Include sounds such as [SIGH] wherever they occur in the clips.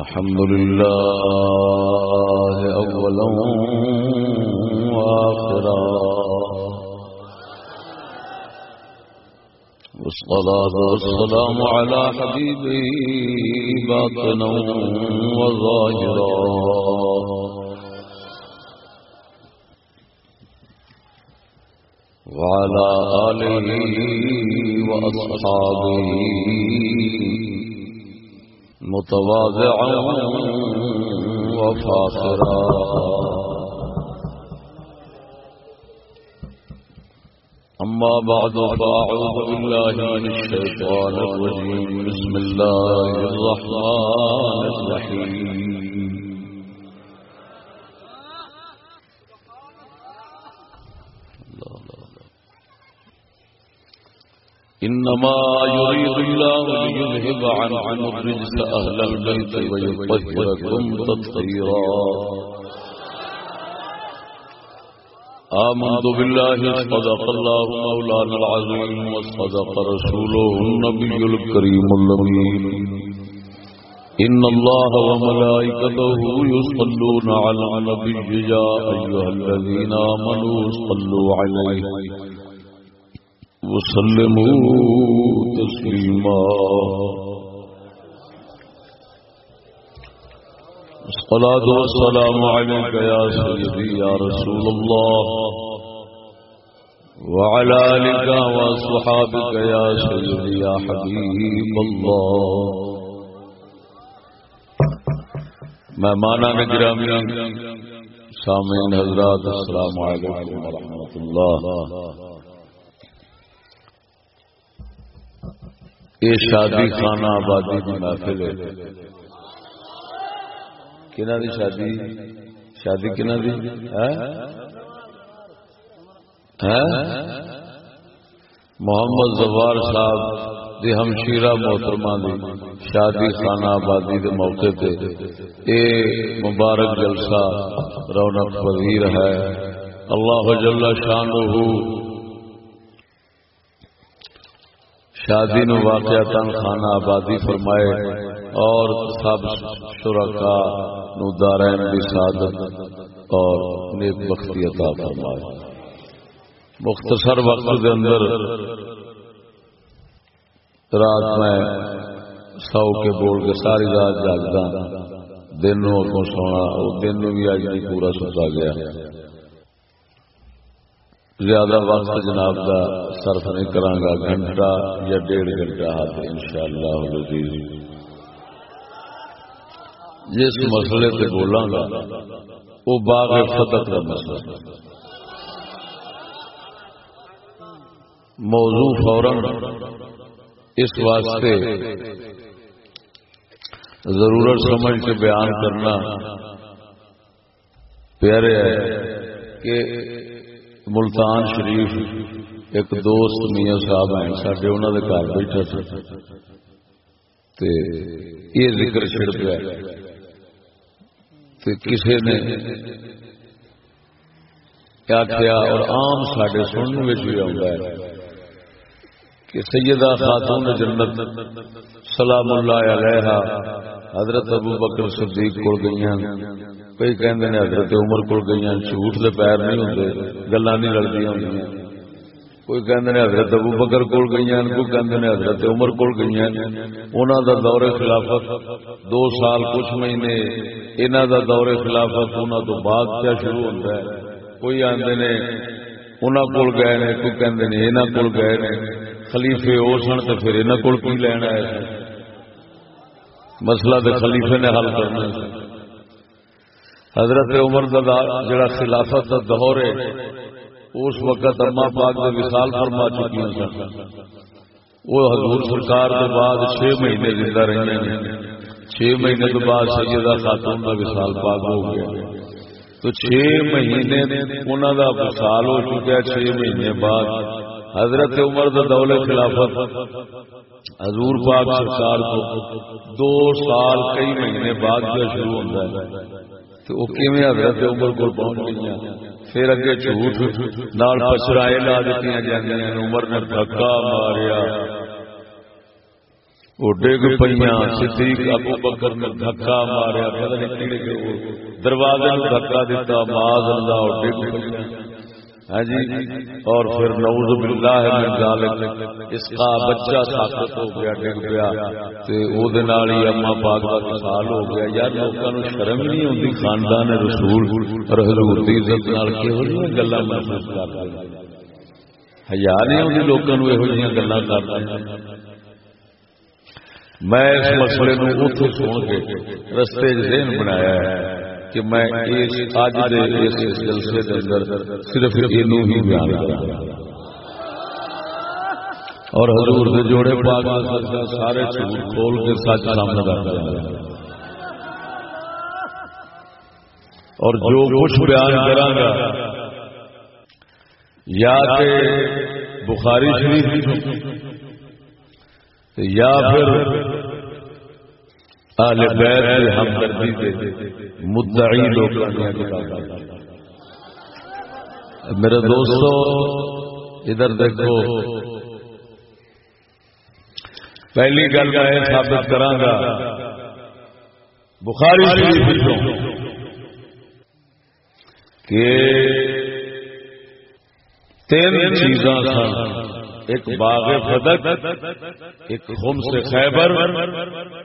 الحمد لله أولا وآخرا. والصلاة والسلام على حبيبه باطنا وظاهرا. وعلى آله وأصحابه متواضعا وفاخرا. أما بعد فأعوذ بالله من الشيطان الرجيم. بسم الله الرحمن الرحيم. إنما يريد الله ليذهب عن عن الرجس أهل البيت ويطهركم تطهيرا. آمنت بالله، صدق الله مولانا العظيم، وصدق رسوله النبي الكريم الأمين. إن الله وملائكته يصلون على النبي يا أيها الذين آمنوا صلوا عليه. وسلموا تسليما الصلاة والسلام عليك يا سيدي يا رسول الله. وعلى آلك وصحابك يا سيدي يا حبيب الله. مہمانہ نے گرامی سامعین حضرات، السلام علیکم ورحمۃ اللہ. یہ شادی خانہ آبادی کی محفل ہے۔ کنہ دی شادی؟ شادی کنہ دی؟ ہاں؟ ہاں؟ محمد زوار صاحب دی ہمشیرہ محترمہ دی شادی خانہ آبادی کے موقع پہ یہ مبارک جلسہ رونق پذیر ہے۔ اللہ جل شان شادی نو واقع تن خانہ آبادی فرمائے اور سب شرکا نو دارین بھی سعادت اور نیک بختی عطا فرمائے۔ مختصر وقت کے اندر رات میں سو کے بول کے ساری رات جاگتا دنوں کو سونا دن بھی آج نہیں پورا سوچا گیا۔ زیادہ وقت جناب کا صرف نہیں کرا گھنٹہ یا ڈیڑھ گھنٹہ ہاتھ ان شاء اللہ جس مسئلے سے بولا گا، وہ باغ فتح کا مسئلہ۔ موضوع فوراً اس واسطے ضرورت سمجھ کے بیان کرنا پیارے ہے کہ ملتان شریف ایک دوست میاں صاحب ہیں سارے انہوں کے گھر بیٹھا تے یہ ذکر چھڑ پیا۔ کسی نے کیا کیا اور عام سڈے سننے میں بھی آتا ہے۔ کہ سیدہ خاتون جنت سلام اللہ علیہ حضرت ابو بکر صدیق کو گئی کئی کہندے نے حضرت عمر کو گئی جھوٹ دے پیر نہیں ہوندے، گلاں نہیں لگدی ہوندیاں۔ کوئی کہندے نے حضرت ابو بکر کول گئی کوئی کہندے نے حضرت عمر کول گئی انہاں دا دور خلافت دو سال کچھ مہینے، انہاں دا دور خلافت انہاں تو بعد کیا شروع ہوندا ہے؟ کوئی آندے نے انہاں کول گئے نے، کوئی کہندے نے انہاں کول گئے نے۔ خلیفے او سن تے پھر انہاں کول کی لینا ہے؟ مسئلہ تے خلیفے نے حل کرنا ہے۔ حضرت عمر جڑا خلافت کا دور ہے، اس وقت اما پاک کا وصال فرما چکی سن۔ وہ حضور سرکار کے بعد چھ مہینے زندہ رہے ہیں۔ چھ مہینے کے بعد سیدہ خاتون کا وصال پاک ہو گیا۔ تو چھ مہینے انہوں کا وصال ہو چکا چھ مہینے بعد۔ حضرت عمر کا دول خلافت، حضور پاک سرکار کو دو سال، کئی مہینے بعد جو شروع ہوتا ہے۔ تو وہ کیویں حضرت عمر کو پہنچ گئی پھر اگے جھوٹ نال پچرائے لا دیتی جاندیاں عمر نے دھکا ماریا۔ وہ ڈگ پہ صدیق ابو بکر نے دھکا ماریا۔ دروازے دھکا دیتا ماض اللہ اور ڈگ پہ ہاں جی. اور پھر نعوذ باللہ من ذالک، اس کا بچہ ساکت ہو گیا ڈگ گیا، تے او دے نال ہی اما پاک دا وصال ہو گیا۔ یار، لوکاں نو شرم نہیں ہوندی خاندان رسول اور حضور دی عزت نال کیہو جیاں گلاں محسوس کردے حیا ہاں، نہیں ہوندی لوکاں نو ایہو جیاں گلاں کردے میں اس مسئلے نو اوتھے سن کے رستے ذہن بنایا ہے۔ کہ میں اس اج دے اس جلسے دے اندر صرف اینو ہی بیان کراں اور حضور دے جوڑے پاک سارے جھوٹ کھول کے سچ سامنے رکھ رہے اور جو کچھ بیان کراں گا، یا کہ بخاری شریف، یا پھر آل بیت کی ہمدردی دے مدعی لوگ میرے دوستو، ادھر دیکھو۔ پہلی گل میں یہ ثابت کرا گا بخاری شریف کہ تین چیزاں سن۔ ایک باغ فدق، ایک خم سے خیبر،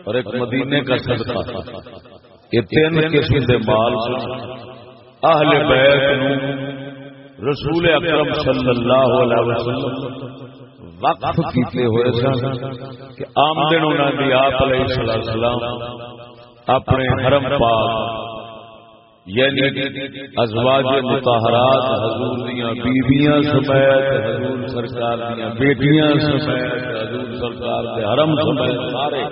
اور ایک مدینے کا صدقہ۔ یہ تین قسم کے مال اہل بیت رسول اکرم صلی اللہ علیہ وسلم وقف کیتے ہوئے سن کہ آمدن انہوں نے آپ علیہ السلام اپنے حرم پاک یعنی ازواج متحرات حضور دیا بیویاں سمیت، حضور سرکار دیا بیٹیاں سمیت، حضور سرکار کے حرم سمیت سارے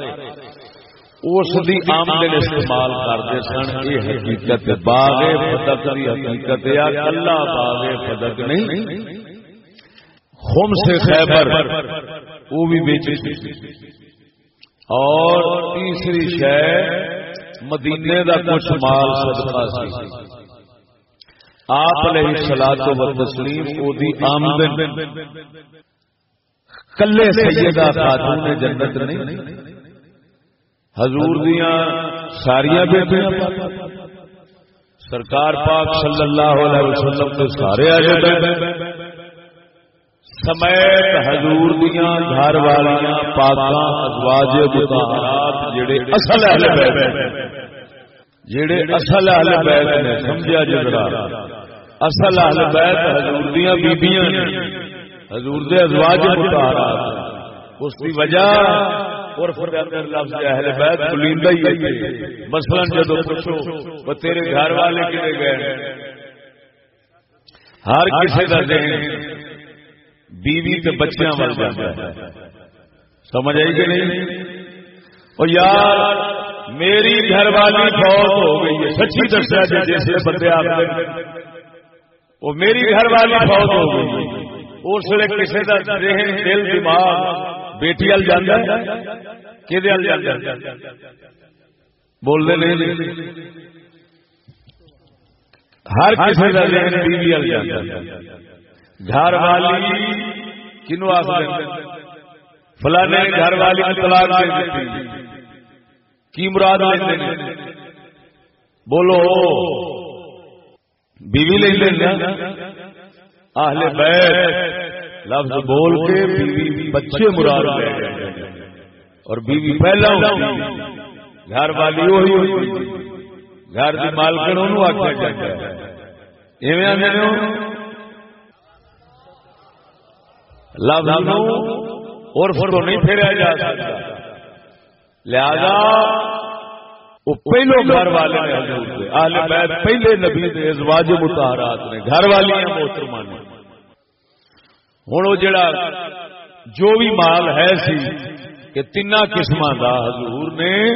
اس دی آمدن استعمال کرتے سن۔ یہ حقیقت باغ فتق کی حقیقت یا اللہ باغ فتق نہیں۔ خم سے خیبر، وہ بھی بیچ اور تیسری شہ مدینے دا کچھ مال صدقہ سی۔ آپ علیہ الصلوۃ والتسلیم او دی آمدن۔ کلے سیدہ خاتون جنت نہیں۔ حضور دیاں ساریاں بیٹیاں سرکار پاک صلی اللہ علیہ وسلم کے سارے آ جاتے سمیت حضور دیاں گھر والیاں پاکاں ازواج مطہرات جڑے اصل اہل بیت۔ جڑے اصل اہل بیت نے سمجھا جڑا جی اصل اہل بیت حضور دیاں بیبییاں نے۔ حضور دے ازواج مطہرات اس کی وجہ اور پھر اندر لفظ اہل بیت بلیندا ہی ہے مثلا جدو پوچھو وہ تیرے گھر والے کنے گئے؟ ہر کسی کا ذہن بیوی تے بچیاں مر جاتا ہے۔ سمجھ آئی کہ نہیں؟ اور یار میری گھر والی فوت ہو گئی ہے۔ سچی دسیا جی جیسے بندے آپ وہ میری گھر والی فوت ہو گئی اس لیے کسی کا ذہن، دل، دماغ بیٹی وال جانا کہ بولنے نہیں۔ ہر کسی کا ذہن بیوی وال جانا گھر والی کنو آخر فلانے گھر والی طلاق دے دیتی۔ کی مراد لیتے بولو۔ بیوی لے لینا اہل بیت۔ لفظ بول کے بیوی بچے مراد لے اور بیوی پہلا گھر والی وہی گھر کی مالکن انہوں آخیا جاتا ہے۔ ایویں آدھے لفظ عرف تو نہیں پھیرا جا سکتا۔ لہذا وہ پہلو گھر والے نے حضور دے اہل بیت پہلے نبی دے ازواج متحرات نے، گھر والی محترمہ نے۔ ہوں وہ جڑا جو بھی مال ہے سی، کہ تین قسم کا حضور نے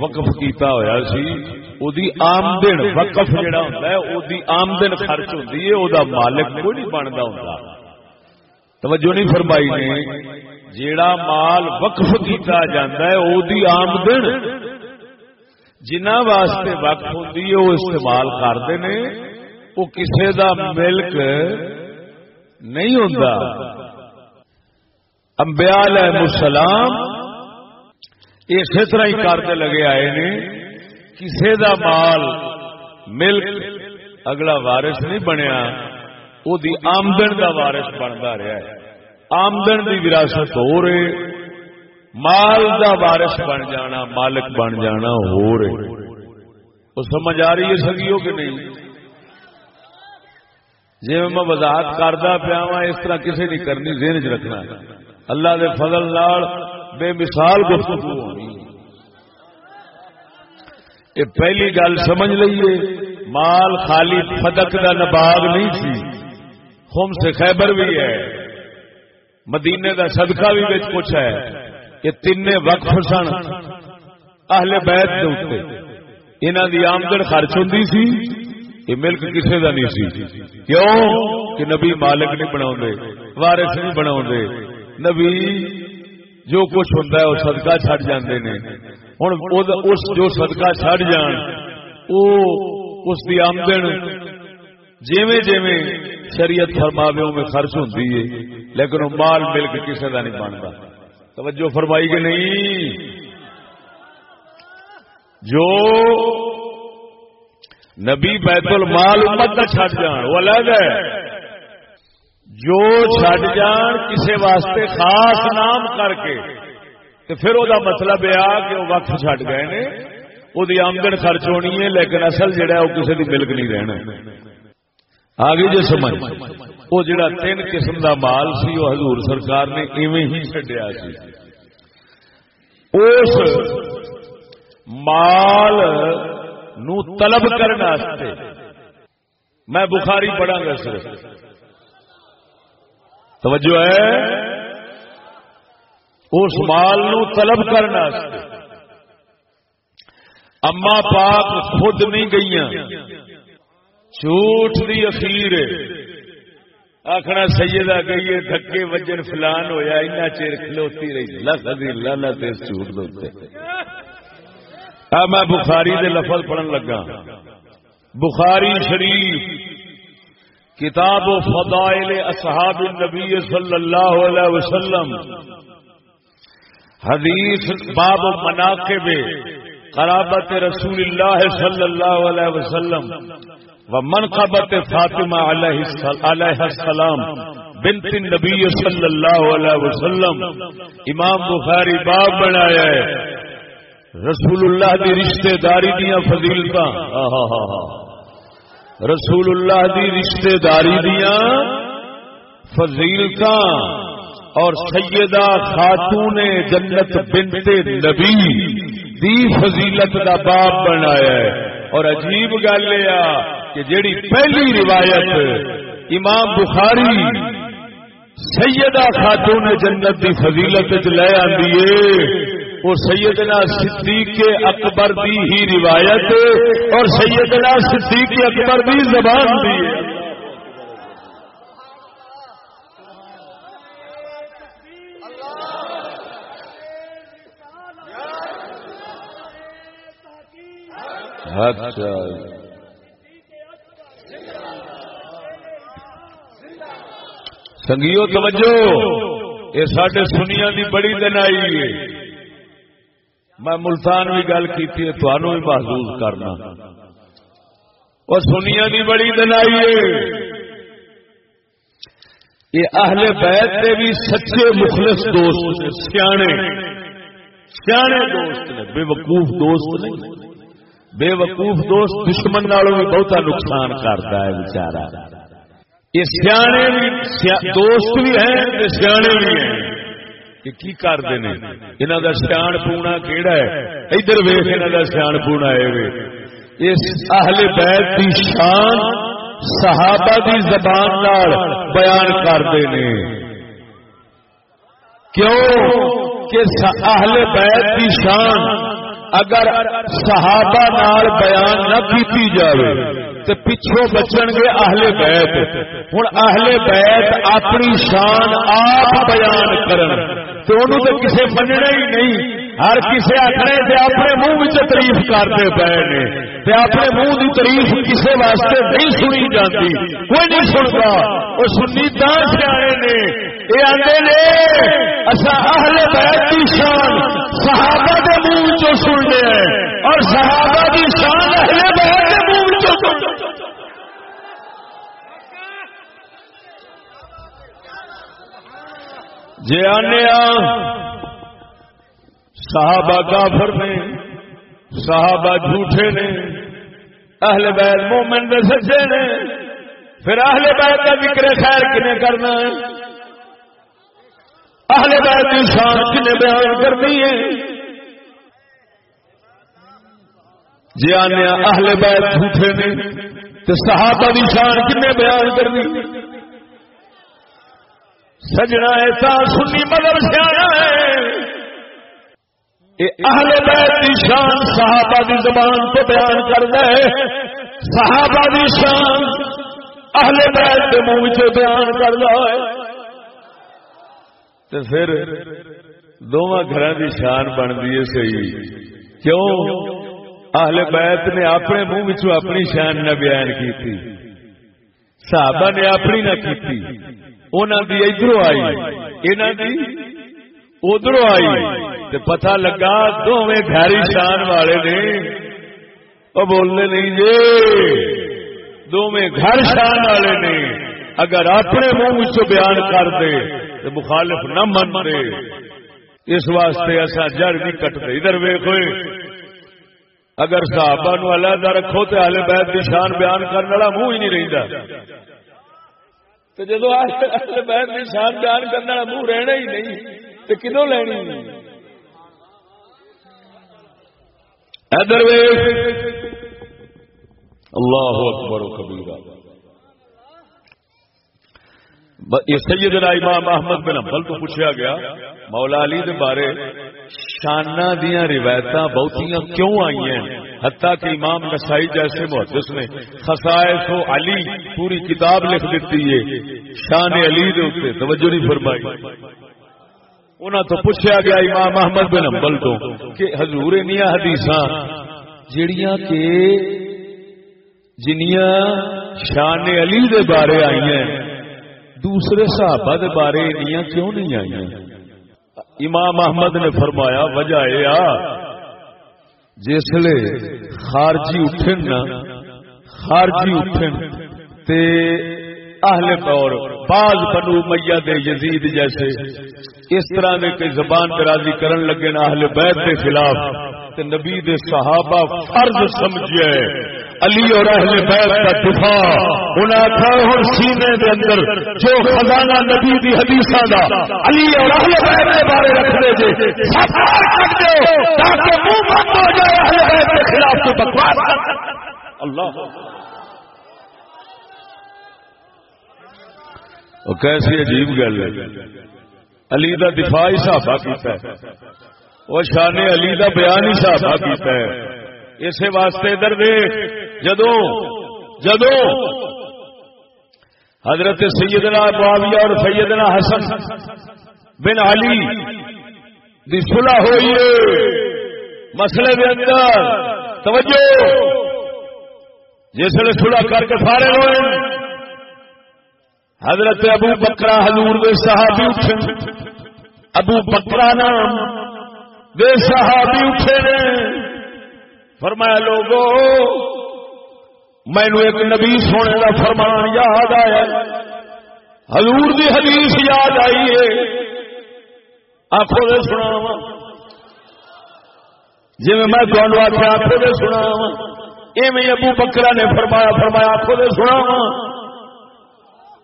وقف کیتا ہوا سی۔ او دی آمدن وقف جڑا ہوتا ہے، او دی آمدن خرچ ہوتی ہے، او دا مالک کوئی نہیں بنتا ہوتا توجہ نہیں فرمائی نے۔ جیڑا مال وقف کیتا جاتا ہے او دی آمدن۔ جنہ واسطے وقت ہوتی ہے وہ استعمال کرتے ہیں وہ کسی دا ملک نہیں ہوتا امبیا علیہ السلام اسی طرح ہی کرتے لگے آئے نے۔ کسی دا مال، ملک اگلا وارث نہیں بنیا وہ آمدن دا وارث بنتا رہا ہے۔ آمدن دی وراثت ہو رہے، مال دا وارث بن جانا، مالک بن جانا ہو رہے۔ وہ سمجھ آ رہی ہے سگیو کہ نہیں؟ جی میں وضاحت کرتا پیا وا اس طرح کسی نہیں کرنی ذہن چ رکھنا۔ اللہ دے فضل لال بے مثال گفتگو ہونی۔ یہ پہلی گل سمجھ لئیے، مال خالی فدق کا نباغ نہیں سی ہوم سے خیبر بھی ہے۔ مدینے کا صدقہ بھی بچ کچھ ہے یہ تین وقف سن اہل بیت کے اتنے انہوں دی آمدن خرچ ہوں سی، یہ ملک کسی کا نہیں سی۔ کیوں؟ کہ نبی مالک نہیں بنا وارث نہیں بنا نبی جو کچھ ہوتا ہے، وہ سدکا چڈ جاندے نے۔ ہوں اس جو سدکا چڈ جان، او اس دی آمدن جیویں جیویں شریعت فرماوے میں خرچ ہوتی ہے۔ لیکن وہ مال مل کے کسی کا نہیں بنتا۔ توجہ فرمائی کہ نہیں؟ جو نبی بیت المال امت کا چڈ جان، وہ الگ ہے۔ جو چڈ جان کسی واسطے خاص نام کر کے تو پھر وہ مطلب یہ آ کہ وہ وقت چڈ گئے نے۔ وہ آمدن خرچ ہونی ہے، لیکن اصل جہا وہ کسی کی ملک نہیں رہنا۔ آگے جو جی سمجھ۔ وہ جڑا تین قسم دا مال سی، وہ حضور سرکار نے ایویں ہی چڈیا سی۔ اس مال نو طلب کرنے میں بخاری پڑھا گا صرف۔ توجہ ہے؟ اس مال نو طلب کرنا اما پاک خود نہیں گئی جھوٹ دی اخیر آخنا سیدہ گئی دھکے وجن فلان ہویا، اینا چیر کھلوتی رہی۔ لفظی لالا تیز جھوٹ دوتے میں بخاری دے لفظ پڑھن لگا۔ بخاری شریف، کتاب و فضائل اصحاب النبی صلی اللہ علیہ وسلم۔ حدیث، باب و مناقب قرابت رسول اللہ صلی اللہ علیہ وسلم۔ و منقبت فاطمہ علیہ السلام بنت النبی صلی اللہ علیہ وسلم، امام بخاری باب بنایا ہے۔ رسول اللہ دی رشتہ داری دیا فضیلتا رسول اللہ دی رشتے داری دیا فضیلت اور سیدہ خاتون جنت بنت نبی دی فضیلت کا باب بنایا ہے۔ اور عجیب گل یہ کہ جیڑی پہلی روایت امام بخاری سیدہ خاتون جنت دی فضیلت لے آدھی وہ سیدنا صدیق اکبر دی ہی روایت اور سیدنا صدیق اکبر دی زبان دی اچھا۔ سنگیو توجہ یہ سڈے سنیا دی بڑی دن آئی ہے۔ میں ملتان بھی گل کی بھی محسوس کرنا۔ اور سنیا کی بڑی دنائی یہ اہل بیت کے بھی سچے مخلص دوست سیانے۔ سیانے دوست نے، بے وقوف دوست نے۔ بے وقوف دوست دشمن نالوں بھی بہتا نقصان کرتا ہے بچارا یہ سیانے بھی دوست بھی ہیں سیانے بھی ہیں۔ کی کرتے ہیں انہوں کا سیان پونا کہڑا ہے؟ ادھر ویخ انہوں کا سیان پونا ہے اس اہل بیت کی شان صحابہ کی زبان نال بیان کرتے ہیں کیوں کہ اہل بیت کی شان اگر صحابہ نال بیان نہ کی جائے تو پچھوں بچن گے اہل بیت۔ ہوں اہل بیت اپنی شان آپ بیان کرن۔ تو انہوں تو کسی مننا ہی نہیں۔ ہر کسی آخر سے اپنے منہ تاریف کرتے پے نے۔ اپنے منہ کی تاریف کسی واسطے نہیں سنی جاتی کوئی نہیں سنتا۔ وہ سنی تا سیانے نے۔ یہ آتے نے اہل بیت کی شان صحابہ کے منہ چ سننے اور صحابہ کی شان اہل جی آنے صحابہ کافر نے، صحابہ جھوٹے نے، اہل بیت مومن دے سچے نے، پھر اہل بیت کا ذکر خیر کنے کرنا ہے؟ اہل بیت کی شان کنے بیان کرنی ہے؟ جی آنے اہل بیت جھوٹے نے تو صحابہ کی شان کنے بیان کرنی؟ سجنا ایسا سنی مدر سے آیا ہے اہل بیت کی شان صحابہ دی زبان کو بیان کر دے۔ صحابہ دی شان اہل بیت کے منہ سے بیان کر دے۔ تو پھر دونوں گھر کی شان بنتی ہے صحیح۔ کیوں؟ اہل بیت نے اپنے منہ اپنی شان نہ بیان کی صحابہ نے اپنی نہ کی انہوں ادھر آئی۔ کی ادھر آئی۔ پتا لگا دونوں گھری شان والے نے۔ وہ بولنے نہیں جی۔ دونوں گھر شان والے نے۔ اگر اپنے منہ بیان کر دے تو مخالف نہ من دے اس واسطے ایسا جڑ نہیں کٹتے۔ ادھر ویخ اگر صحابہ نو علیحدہ رکھو تو آلے بیت کی شان بیان کرنے والا منہ ہی نہیں رہتا تو جدو بہن کی شان بیان کرنے والا منہ رہنا ہی نہیں تو کدو لینی؟ ادھر اللہ اکبر و کبیرہ۔ یہ سیدنا امام احمد بن حنبل تو پوچھا گیا، مولا علی دے بارے شانہ دیا روایت بہتیاں کیوں آئی ہیں حتیٰ کہ امام نسائی جیسے محدث نے خسائے و علی پوری کتاب لکھ دیتی ہے، شان علی دے اتنے توجہ نہیں فرمائی۔ انہوں تو پوچھا گیا امام محمد بن امبل تو کہ حضور نیا حدیث جڑیاں کہ جنیاں شان علی دے بارے آئی ہیں دوسرے صحابہ دے بارے نیا کیوں نہیں آئی امام محمد نے فرمایا، وجہ یہ جسے خارجی اٹھن نا، خارجی اٹھن تے اہل طور بعض بنو میہ دے یزید جیسے، اس طرح دے کوئی زبان درازی کرن لگے نا اہل بیت کے خلاف، تے نبی دے صحابہ فرض سمجھے۔ علی اور اہل بیت کا دفاع. انہاں تھا اور سینے دے اندر جو خزانہ نبی دی حدیثاں دا، علی اور اہل بیت کے بارے رکھ دے جے۔ سب کر دے تاکہ منہ بند ہو جائے اہل بیت کے خلاف تو بکواس اللہ کیسی عجیب گل ہے۔ علی دا دفاع ہی صحابہ کیتا ہے۔ وہ شان علی دا بیان ہی صحابہ کیتا ہے۔ اسی واسطے ادھر دیکھ جدو جدو حضرت سیدنا معاویہ اور سیدنا حسن بن علی دی صلح ہوئی مسئلے دے اندر، توجہ۔ جس نے صلح کر کے فارغ ہوئے، حضرت ابو بکرا حضور دے صحابی اٹھے۔ ابو بکرا نام دے صحابی اٹھے نے۔ فرمایا، لوگو، مینو ایک نبی سونے کا فرمان یاد آیا۔ حضور دی حدیث یاد آئی ہے۔ آخو دے سنا وا جی میں تمہوں آخیا آخو دے سنا وا ایویں ابو بکرا نے فرمایا فرمایا آخو دے سنا وا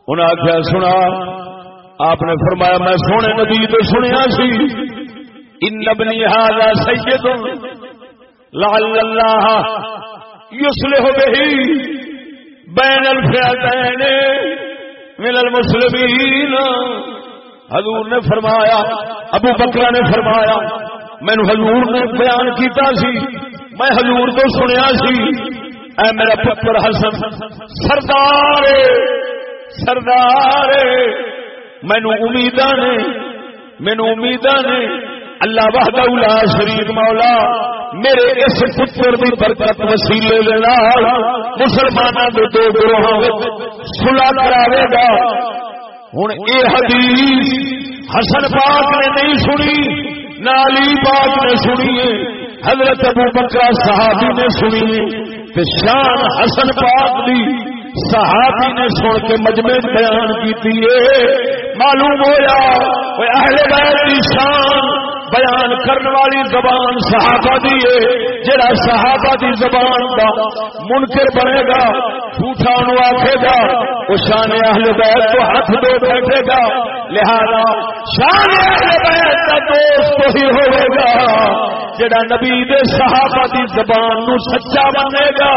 انہیں آخیا سنا، آپ نے فرمایا، میں سونے نبی تو سنیا سی۔ ان نبنی ہاضا سید۔ لال اللہ یسلح به بین الفئتین من المسلمین۔ حضور نے فرمایا، ابو بکرا نے فرمایا، میں حضور نے بیان کیتا سی، میں حضور تو سنیا سی۔ اے میرا پتر حسن، سردار سردار مینو امید نے مینو امید نے اللہ وحدہ لا شریف مولا، میرے اس پتر کی برکت وسیلے مسلمانوں کے دو گروہ سلا کراوے گا۔ ہوں یہ حدیث حسن پاک نے نہیں سنی، نہ علی پاک نے سنی حضرت ابو بکرا صحابی نے سنی شان حسن پاک دی صحابی نے سن کے مجمے بیان کی معلوم ہوا اہل بیت کی شان بیان کرنے والی زبان صحابہ دی ہے۔ جڑا صحابہ دی زبان دا منکر بنے گا، جھوٹا نو آکھے گا، وہ شان اہل بیت کو ہاتھ دو بیٹھے گا۔ لہذا شان اہل بیت کا دوست تو ہی ہوئے گا، جڑا نبی دے صحابہ دی زبان نو سچا بنے گا۔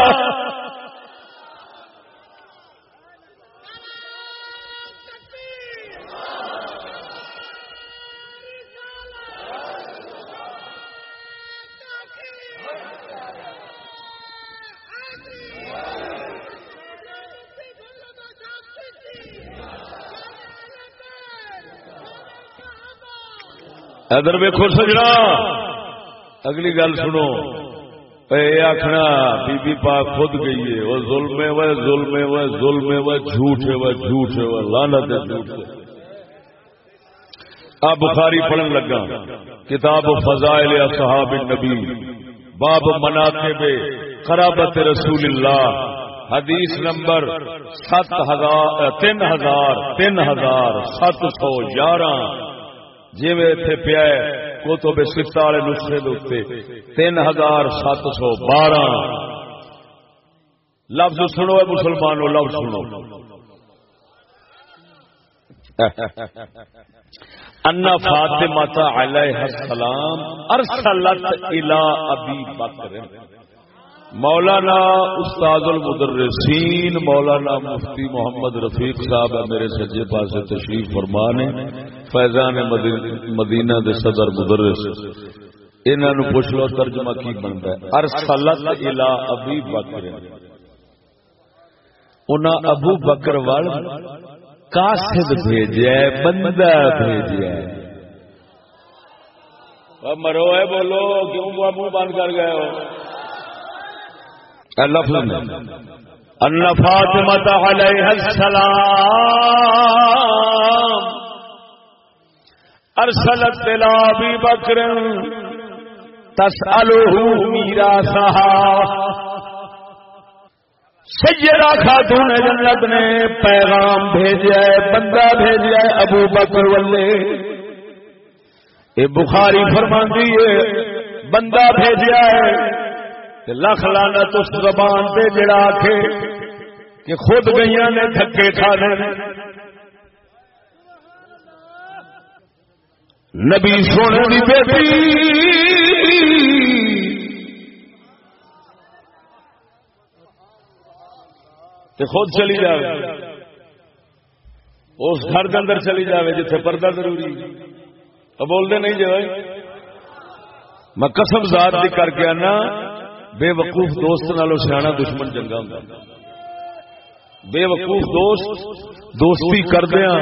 ادھر ویکو سجنا۔ اگلی گل سنو۔ یہ آخنا بی بی پاک خود گئی ہے۔ وہ ظلم ہے وہ ظلم ہے وہ ظلم ہے وہ جھوٹ ہے وہ جھوٹ ہے وہ لانت ہے جھوٹ ہے بخاری پڑھن لگا۔ کتاب فضائل صحاب النبی۔ باب مناقب قرابت رسول اللہ۔ حدیث نمبر سات ہزار، تین ہزار تین ہزار سات سو گیارہ جی اتنے پیا کو سفت والے نسخے دے تین ہزار سات سو بارہ۔ لفظ سنو مسلمانوں، لفظ سنو۔ [LAUGHS] انا فاطمہ علیہ السلام ارسلت الى ابی بکر۔ مولانا استاد المدرسین، مولانا مفتی محمد رفیق صاحب میرے سجے پاس تشریف فرما نے فیضان مدینہ دے صدر مدرس۔ انہوں پوچھ لو ترجمہ کی بنتا ہے۔ ارسلت الى ابی بکر۔ انہاں ابو بکر وال قاصد بھیجیا ہے بندہ بھیجیا ہے مرو ہے، بولو، کیوں منہ بند کر گئے ہو؟ لفظ ان فاطمہ علیہ السلام ارسلت الى ابی بکر تسالہ میراثها سیدہ خاتون جنت نے پیغام بھیجا ہے، بندہ بھیجا ہے ابو بکر والے۔ یہ بخاری فرماندی ہے، بندہ بھیجا ہے لکھ لانا اس زبان سے جڑا آخے کہ خود گئی نے تھکے کھا دے نبی سونے کی بیٹی۔ خود چلی جائے اس گھر کے اندر چلی جائے جتنے پردہ ضروری۔ تو بولتے نہیں جی میں قسم ذات کر کے آنا۔ بے وقوف دوست نالو سیاح دشمن چنگا ہوں بے وقوف دوست دوستی کردیا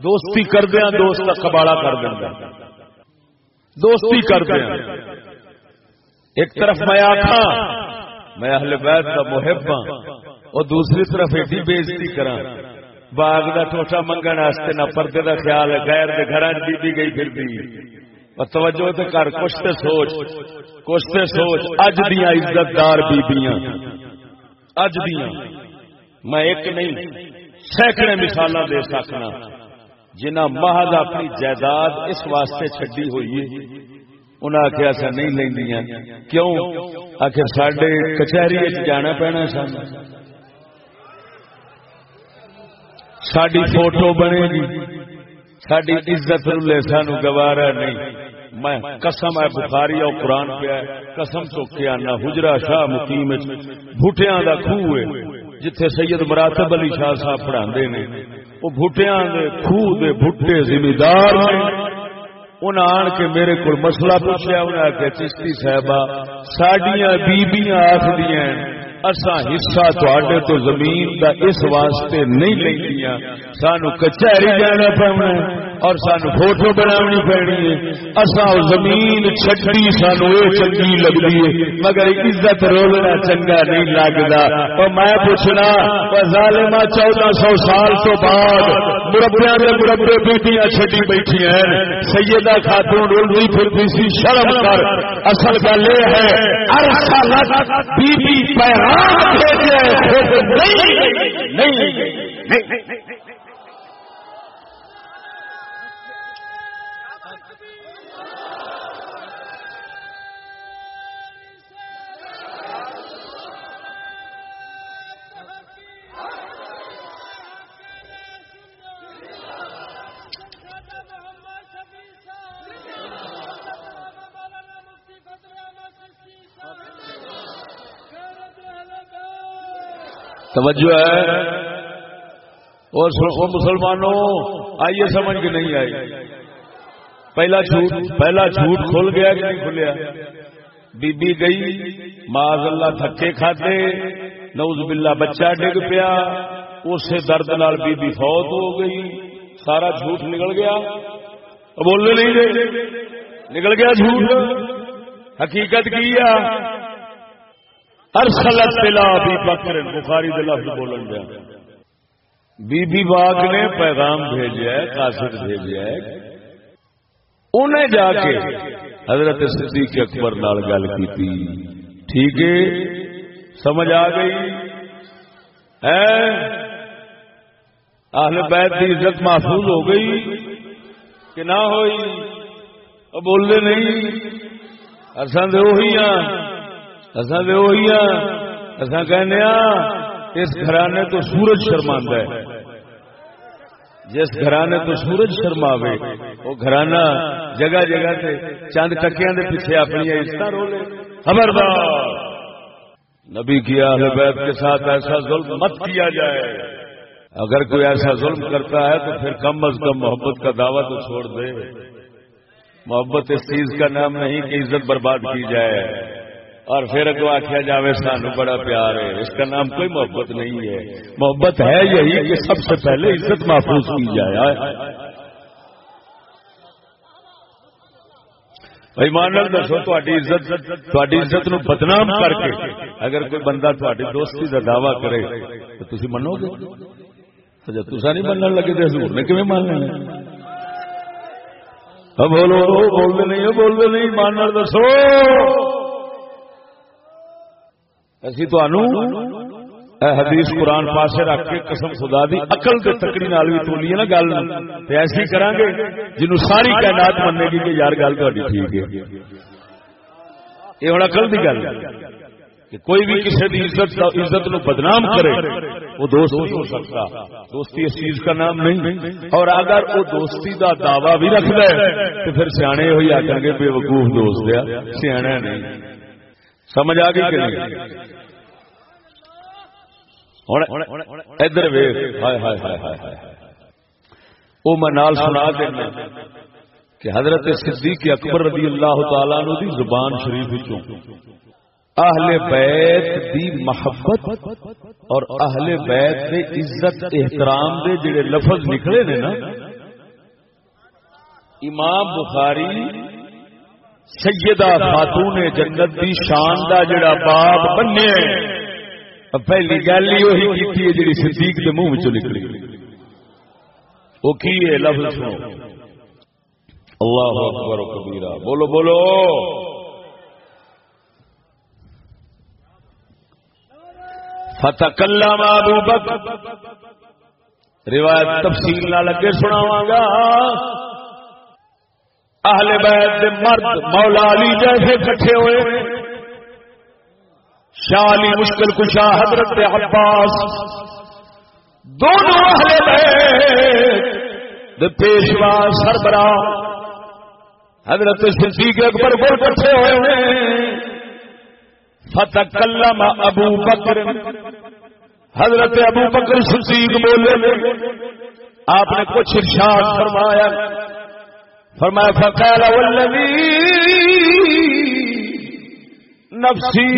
دوستی کردیا دوست کا کباڑا کر دینا دوستی کردیا ایک طرف میں آخا میں اہل بیت کا محب ہاں اور دوسری طرف ایڈی بےزتی کرا باغ کا ٹوٹا منگن نہ پردے کا خیال ہے، غیر کے گھر بی گئی پھر بھی۔ توجہ تے کر، کچھ تے سوچ۔ کچھ تے سوچ، اج دیاں عزت دار بیبیاں۔ اج دیاں۔ میں ایک نہیں، سینکڑے مثال دے سکنا جنہ محض اپنی جائیداد اس واسطے چڈی ہوئی ہے۔ انہیں آخیا ایسا نہیں لیندیاں کیوں؟ آخر سڈے کچہری جانا پینا سن ساری فوٹو بنے گی۔ ساری عزت لے سانو گوارا نہیں۔ میں قسم ہے، بخاری اور قرآن پہ ہے۔ قسم چوکیا نہ حجرا شاہ مقیم بھوٹیاں دا خوہ ہے، جتھے سید مراتب علی شاہ صاحب پڑھا نے۔ وہ بھوٹیاں دے خوہ دے بھٹے ذمہ دار انہیں آن کے میرے کو مسئلہ پوچھا انہیں آ کے چشتی صاحبہ، ساڈیاں بیبیاں آخدیاں اصا حصہ تے تو زمین دا اس واسطے نہیں لیا سانو کچہری جانا پڑنا اور سانو فوٹو بنانی پڑنی ہے۔ اصا زمین چڈی سانو یہ چنگی لگتی ہے۔ مگر عزت رولنا چنگا نہیں لگتا اور میں پوچھنا ظالما چودہ سو سال تو بعد مربیا کے مربے بیٹیاں چڈی بیٹھی ہیں۔ سیدہ خاتون رول رہی پھرتی سی، شرم کر۔ اصل گل یہ ہے بی بی پیغام نہیں توجہ ہے؟ اور مسلمانوں، آئیے سمجھ کے نہیں آئی۔ پہلا جھوٹ پہلا جھوٹ کھل گیا کہ نہیں کھلیا؟ بی بی گئی، معاذ اللہ تھکے کھاتے نوز باللہ بچہ ڈگ پیا اسے درد نال بی بی فوت ہو گئی۔ سارا جھوٹ نکل گیا۔ بولنے نہیں گئے نکل گیا جھوٹ۔ حقیقت کی ارسلت تلا بھی بکر، بخاری دے لفظ بولن دیا۔ بی بی باغ نے پیغام بھیجا ہے، قاصد بھیجا ہے۔ انہیں جا کے حضرت صدیق اکبر نال گل کی ٹھیک ہے؟ سمجھ آ گئی؟ ہے اہل بیت کی عزت محفوظ ہو گئی کہ نہ ہوئی؟ بولنے نہیں۔ اصل وہی ہاں اصا تو وہی ہاں اصا کہنے اس گھرانے تو سورج شرما ہے۔ جس گھرانے تو سورج شرما وہ گھرانا جگہ جگہ سے چند ٹکیا کے پیچھے اپنی عزت رو لے خبردار! نبی کیا بیت کے ساتھ ایسا ظلم مت کیا جائے۔ اگر کوئی ایسا ظلم کرتا ہے تو پھر کم از کم محبت کا دعویٰ تو چھوڑ دے۔ محبت اس چیز کا نام نہیں کہ عزت برباد کی جائے۔ اور پھر اگو آخیا جائے سان بڑا پیار ہے۔ اس کا نام کوئی محبت نہیں ہے۔ محبت ہے یہی کہ سب سے پہلے عزت محفوظ کی جائے۔ بھائی مان دسو تاری عزت تاری عزت نو بدنام کر کے اگر کوئی بندہ تاری دوستی کا دعوی کرے، تو تھی منو گے اچھا تصا نہیں منن لگے تو حضور نے کیون مان لینا بولو بولتے نہیں بولتے نہیں۔ مان دسو۔ اسی تو انو اے حدیث قرآن پاسے رکھ کے قسم خدا دی اقل کے تکڑی نال بھی تولی ہے نا گل تے ایسی کریں گے جنہوں ساری کائنات مننے گی کہ یار گل تھی ٹھیک ہے۔ یہ ہوں اقل کی گل۔ کہ کوئی بھی کسی کی عزت عزت نو بدنام کرے، وہ دوست نہیں ہو سکتا۔ دوستی اس چیز کا نام نہیں۔ اور اگر وہ دوستی کا دعوی بھی رکھ دے تو پھر سیانے ہوئی آخر گے بے وقوف دوست دیا سیاح نہیں۔ سمجھ آ گئی کہ نہیں؟ ادھر وہ میں نال سنا دینا کہ حضرت صدیق اکبر رضی اللہ تعالی نو دی زبان شریف اہل بیت دی محبت اور اہل بیت دے عزت، احترام دے جڑے لفظ نکلے نے نا، امام بخاری سیدہ خاتون جنت دی شان دا جڑا باب بنیا پہلی گل ہی وہی کی جی صدیق کے منہ چ نکلی۔ وہ کی ہے لفظ سنو۔ اللہ اکبر کبیرہ۔ بولو بولو۔ فتح کلا ابو بکر۔ روایت تفصیل نہ لگے سناواں گا۔ اہل بیت مرد مولا علی جیسے کٹھے ہوئے۔ شالی مشکل کشا حضرت عباس۔ دونوں اہل بیت پیشوا سربراہ۔ حضرت صدیق اکبر کو کٹھے ہوئے فتح کلم ابو بکر۔ حضرت ابو بکر صدیق بولے۔ آپ نے کچھ ارشاد فرمایا۔ فرمایا، فقال والذی نفسی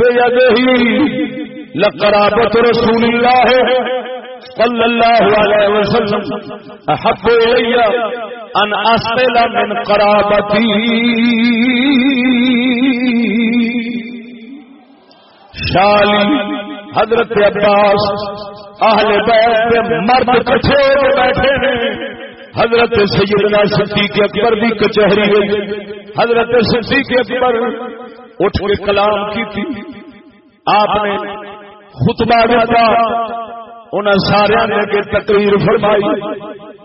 بيده لقرابة رسول الله صلى الله عليه وسلم، أحب إلي أن أصل من قرابتي شالی حضرت عباس اہل بیت مرد کچھے بیٹھے ہیں۔ حضرت سیدنا صدیق اکبر بھی کچہری ہوئی حضرت صدیق اکبر اٹھ کے کلام کی تھی۔ آپ نے خطبہ دیتا ان سارے نے کے تقریر فرمائی۔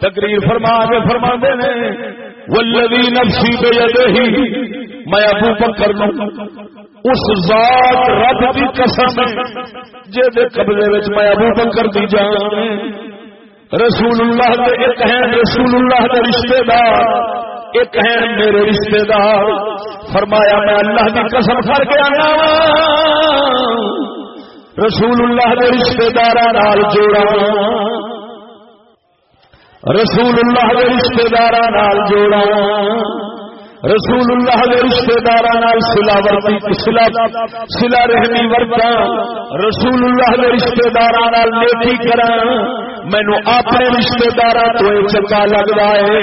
تقریر فرما کے فرما نے ولوی نفسی بے ہی میں ابو بکر لوں اس ذات رب کی قسم جے دے قبضے وچ میں ابو بکر دی جان رسول اللہ دے ایک ہیں رسول اللہ دے رشتہ دار ایک ہیں میرے رشتہ دار فرمایا، میں اللہ کی قسم کر کے آنا رسول اللہ کے رشتے دار جوڑا رسول اللہ کے رشتے دار جوڑا رسول اللہ کے رشتے دار سلا ورتی سلا سلا رحمی ورتا رسول اللہ کے رشتے دار نیکی کرا مینو اپنے رشتے دار تو چنگا لگتا ہے۔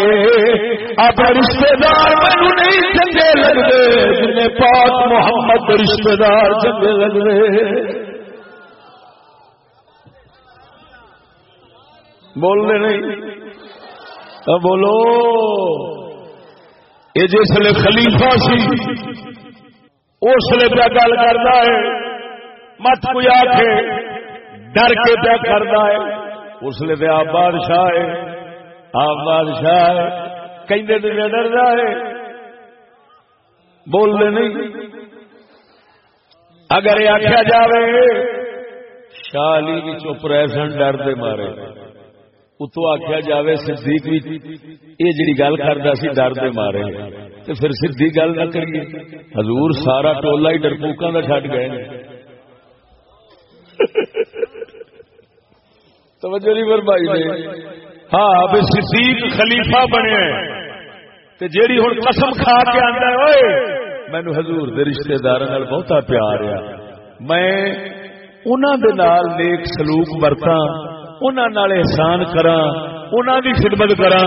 اپنے رشتے دار مینو نہیں چنگے لگتے جن پاک محمد رشتے دار چنگے لگتے بولنے نہیں۔ ہاں، بولو۔ یہ جس لیے خلیفہ سی، اس لیے پیا گل کرتا ہے۔ مت کوئی آ کے ڈر کے پیا کرتا ہے۔ اس لیے آپ بادشاہ ہے آپ بادشاہ ہے کہیں ڈرتا ہے۔ بولنے نہیں۔ اگر یہ آخیا جائے شالی بھی چپ رہے سن ڈر دے مارے۔ اتو آخیا جائے صدیق بھی یہ جڑی گل کرتا سی، ڈر دے مارے۔ تو پھر سدھی گل نہ کریے۔ حضور سارا ٹولا ہی ڈرپوکا کا چڈ گئے توجہ نہیں فرمائی نے۔ ہاں اب صدیق خلیفہ بنے تے جیڑی ہوں قسم کھا کے آتا ہے مینو حضور دے رشتے دار بہتا پیار آ میں انہوں دے نال نیک سلوک برتا انہوں احسان کرا انہوں کی خدمت کرا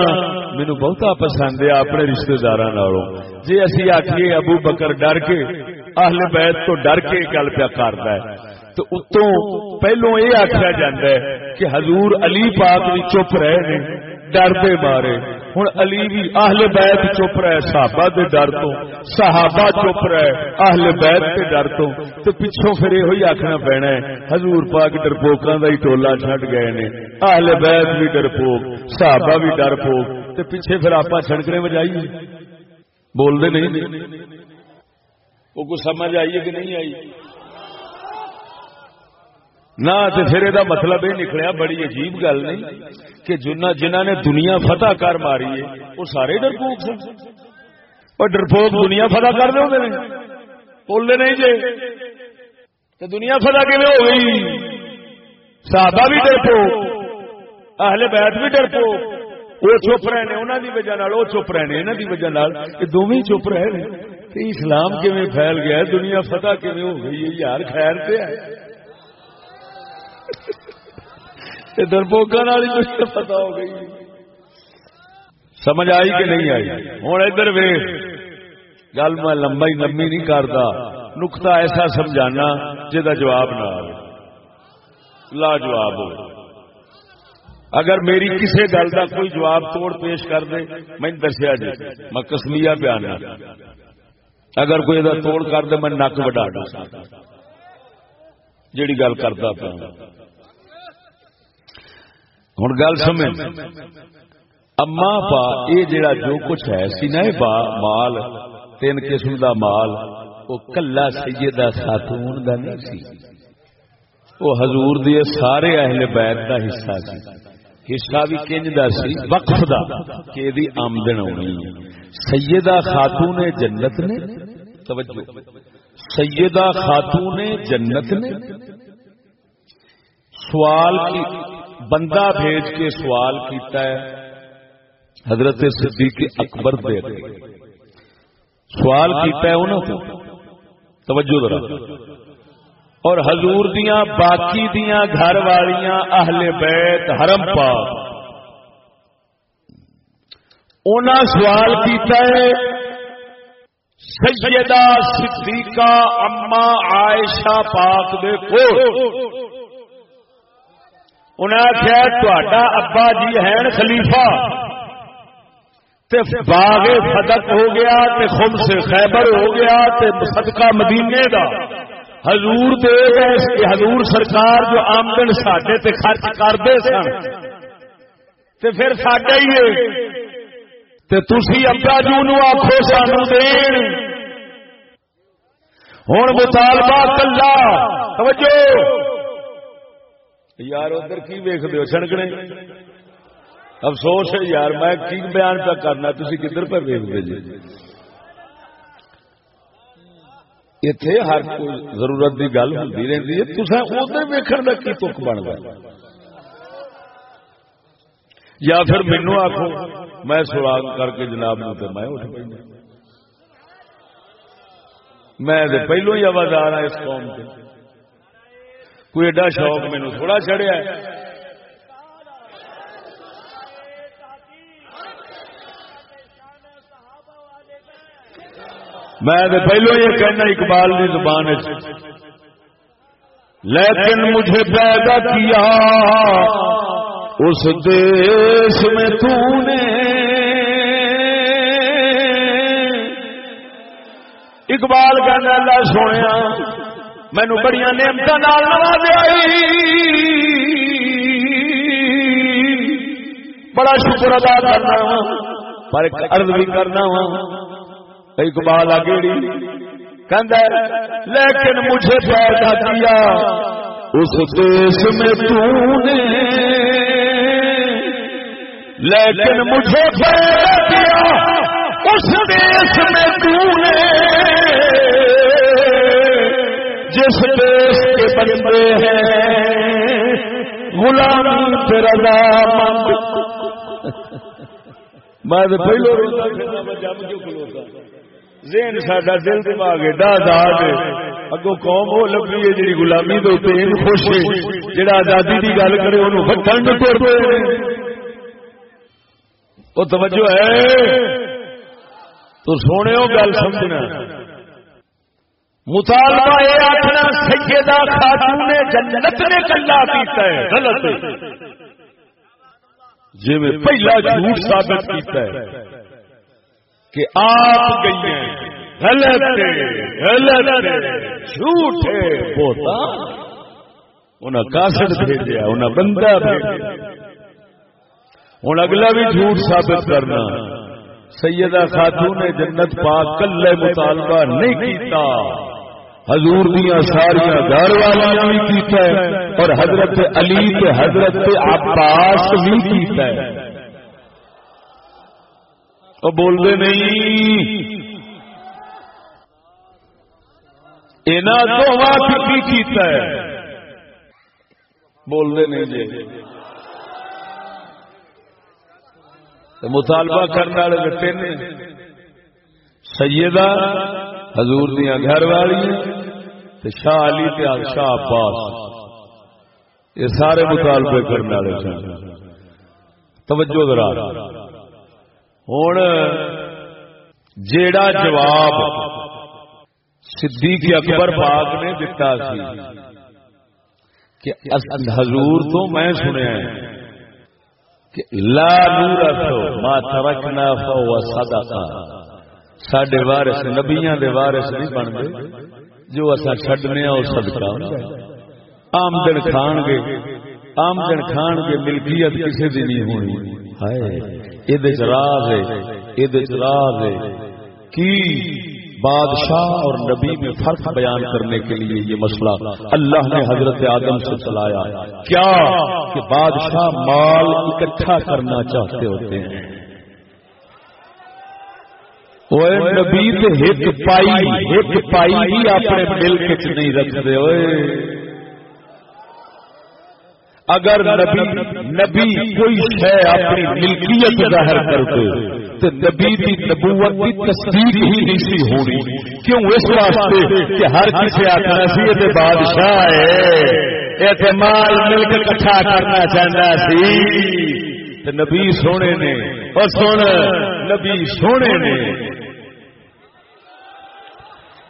مینو بہتا پسند ہے اپنے رشتے دار جی اسی آخیے ابو بکر ڈر کے، اہل بیت تو ڈر کے گل پیا کرتا ہے۔ تو اتوں پہلو یہ آخیا جا کہ حضور علی پاک بھی چپ رہے ڈر دے مارے۔ ہوں علی بھی اہل بیت چپ رہے، صحابہ دے ڈر تو، صحابہ چپ رہے، اہل بیت کے ڈر تو۔ تو پچھوں پھر یہ آخنا پینا ہے، حضور پاک ڈرپوکاں کا ہی ٹولا چڈ گئے نے۔ اہل بیت بھی ڈرپوک، صحابہ بھی ڈرپوک۔ تو پیچھے پھر آپ چھڑکنے بجائیے بولتے نہیں؟ وہ کچھ سمجھ آئیے کہ نہیں آئی؟ نہ پھر یہ مطلب یہ نکلیا، بڑی عجیب گل نہیں کہ جنہ نے دنیا فتح کر ماری ہے، وہ سارے ڈرپوک سن۔ اور ڈرپوک دنیا فتح کر دے بولتے نہیں جی دنیا فتح کی ہو گئی؟ صحابہ بھی ڈرپوک اہل بیت بھی ڈرپوک وہ چپ رہے ہیں انہوں کی وجہ وہ چپ رہے ہیں انہوں کی وجہ دونوں چپ رہے ہیں اسلام کیون پھیل گیا، دنیا فتح کیون ہو گئی یار خیر سے ہے۔ [LAUGHS] درپوکا پتا ہو گئی۔ سمجھ آئی کہ نہیں آئی؟ ہوں ادھر وے گل میں لمبا ہی لمبی نہیں کرتا۔ نکتا ایسا سمجھانا جا جواب نہ لا جواب ہو۔ اگر میری کسی گل کا کوئی جواب توڑ پیش کر دے، میں دسیا جی میں کسمیا بیان اگر کوئی توڑ کر دے، میں نک وڈا ڈا جیڑی گل کرتا پیا۔ ہوں گل سمجھ۔ اما پا یہ جڑا جو کچھ ہے سینا پا، مال، تین قسم دا مال۔ وہ کلا سیدہ خاتون دا نہیں سی۔ وہ حضور دی سارے اہل بیت دا حصہ سی۔ حصہ بھی کنج دا سی، وقف دا، کہ دی آمدن ہونی۔ سیدہ خاتون جنت نے، توجہ۔ سیدہ خاتون جنت نے سوال کی، بندہ بھیج کے سوال کیتا ہے، حضرت صدیق اکبر دے سوال کیتا ہے انہوں کو۔ توجہ ذرا۔ اور حضور دیاں، باقی دیاں گھر والیاں، اہل بیت، حرم پاک۔ انہاں سوال کیتا ہے سیدہ صدیقہ اما عائشہ پاک دے کو انہیں آخیا تا ابا جی ہے خلیفہ۔ تے باغ فدق ہو گیا، تے خم سے خیبر ہو گیا، تے صدقہ مدینے دا۔ حضور دے حضور سرکار جو آمدن ساڈے تے خرچ کرتے سن۔ تے پھر ساڈا ہی ہے۔ تے تسی ابا جو جی نو آخو سانو دین۔ ہوں مطالبہ کلا توجہ۔ یار ادھر کی ویخ دو سڑکنے افسوس ہے یار، میں کی بیان پہ کرنا تھی کدھر پہ ویک دے جی؟ اتے ہر کوئی ضرورت کی گل ہوتی رہتی ہے۔ تصا ادھر ویکن کا کی تک بن گیا یا پھر مینو آخو میں سراغ کر کے جناب نو میں اٹھ پہ میں پہلو ہی آوازار ہاں اس قوم سے کوئی ایڈا شوق مینو تھوڑا چڑھیا میں پہلو یہ کہنا اقبال کی زبان لیکن مجھے پیدا کیا۔ اس دیش میں تو نے اقبال کہنا اللہ سویا مینو بڑی نعمت بڑا شکر ادا کرنا وا، پر ارد بھی کرنا وا۔ اقبال اگیڑی لیکن مجھے پیدا کیا اس دیش میں تو نے لیکن مجھے پیدا کیا اس دیش میں تو نے؟ جس دیش کے بندے ہیں غلام رضا مند۔ میں پہلو ذہن ساڈا دل دماغ ایڈا آزاد اگو قوم وہ لگی ہے جی گلامی دے خوش ہے جہاں آزادی کی گل کرے، انہوں ہٹن تر پہ وہ توجہ ہے۔ تو سونے گل سمجھنا۔ مطالبہ یہ آخنا، سیدہ خاتون نے جنت نے کلا کیتا ہے، غلط جی میں پہلا جھوٹ ثابت کیتا ہے کہ آپ گئی ہیں۔ غلط غلط جھوٹ ہوتا انہیں کاسٹ بھیجا انہیں بندہ بھیجا ہوں اگلا بھی جھوٹ ثابت کرنا۔ سیدہ خاتون نے جنت پاک کل مطالبہ نہیں کیتا۔ حضور دیا ساریا گھر والیاں بھی کیتا ہے اور حضرت علی کے حضرت عباس بھی کیتا ہے۔ وہ بولتے نہیں۔ کی کیتا ہے۔ بولتے نہیں جی۔ مطالبہ کرنے والے تین سیدہ حضور دیا گھر والی شاہ علی تے شاہ عباس۔ یہ سارے مطالبے کرنے والے سن۔ توجہ ذرا۔ ہوں جیڑا جواب صدیق اکبر پاک نے دتا سی کہ حضور تو میں سنیا کہ لا نور ما ترکنا فهو صدقہ ساڈے وارث نبیاں دے وارث نہیں بن بنتے، جو اسا چھڈنے او صدقہ۔ آمدن کھان گے آمدن کھان گے ملکیت کسی دی نہیں ہونی۔ ہائے اے دے راز ہے راز ہے۔ کی بادشاہ اور نبی میں فرق بیان کرنے کے لیے یہ مسئلہ اللہ نے حضرت آدم سے چلایا۔ کیا کہ بادشاہ مال اکٹھا کرنا چاہتے ہوتے ہیں؟ نبی ہت پائی ہت پائی ہی اپنے ملک نہیں رکھتے ہوئے اگر نبی نبی کوئی شہ اپنی ملکیت ظاہر کرتے، تو نبی کی نبوت کی تصدیق ہی نہیں سی ہونی۔ کیوں اس واسطے کہ ہر کسی آخر سی بادشاہ ہے۔ مال مل کے کٹھا کرنا چاہتا سی۔ نبی سونے نے، اور سن نبی سونے نے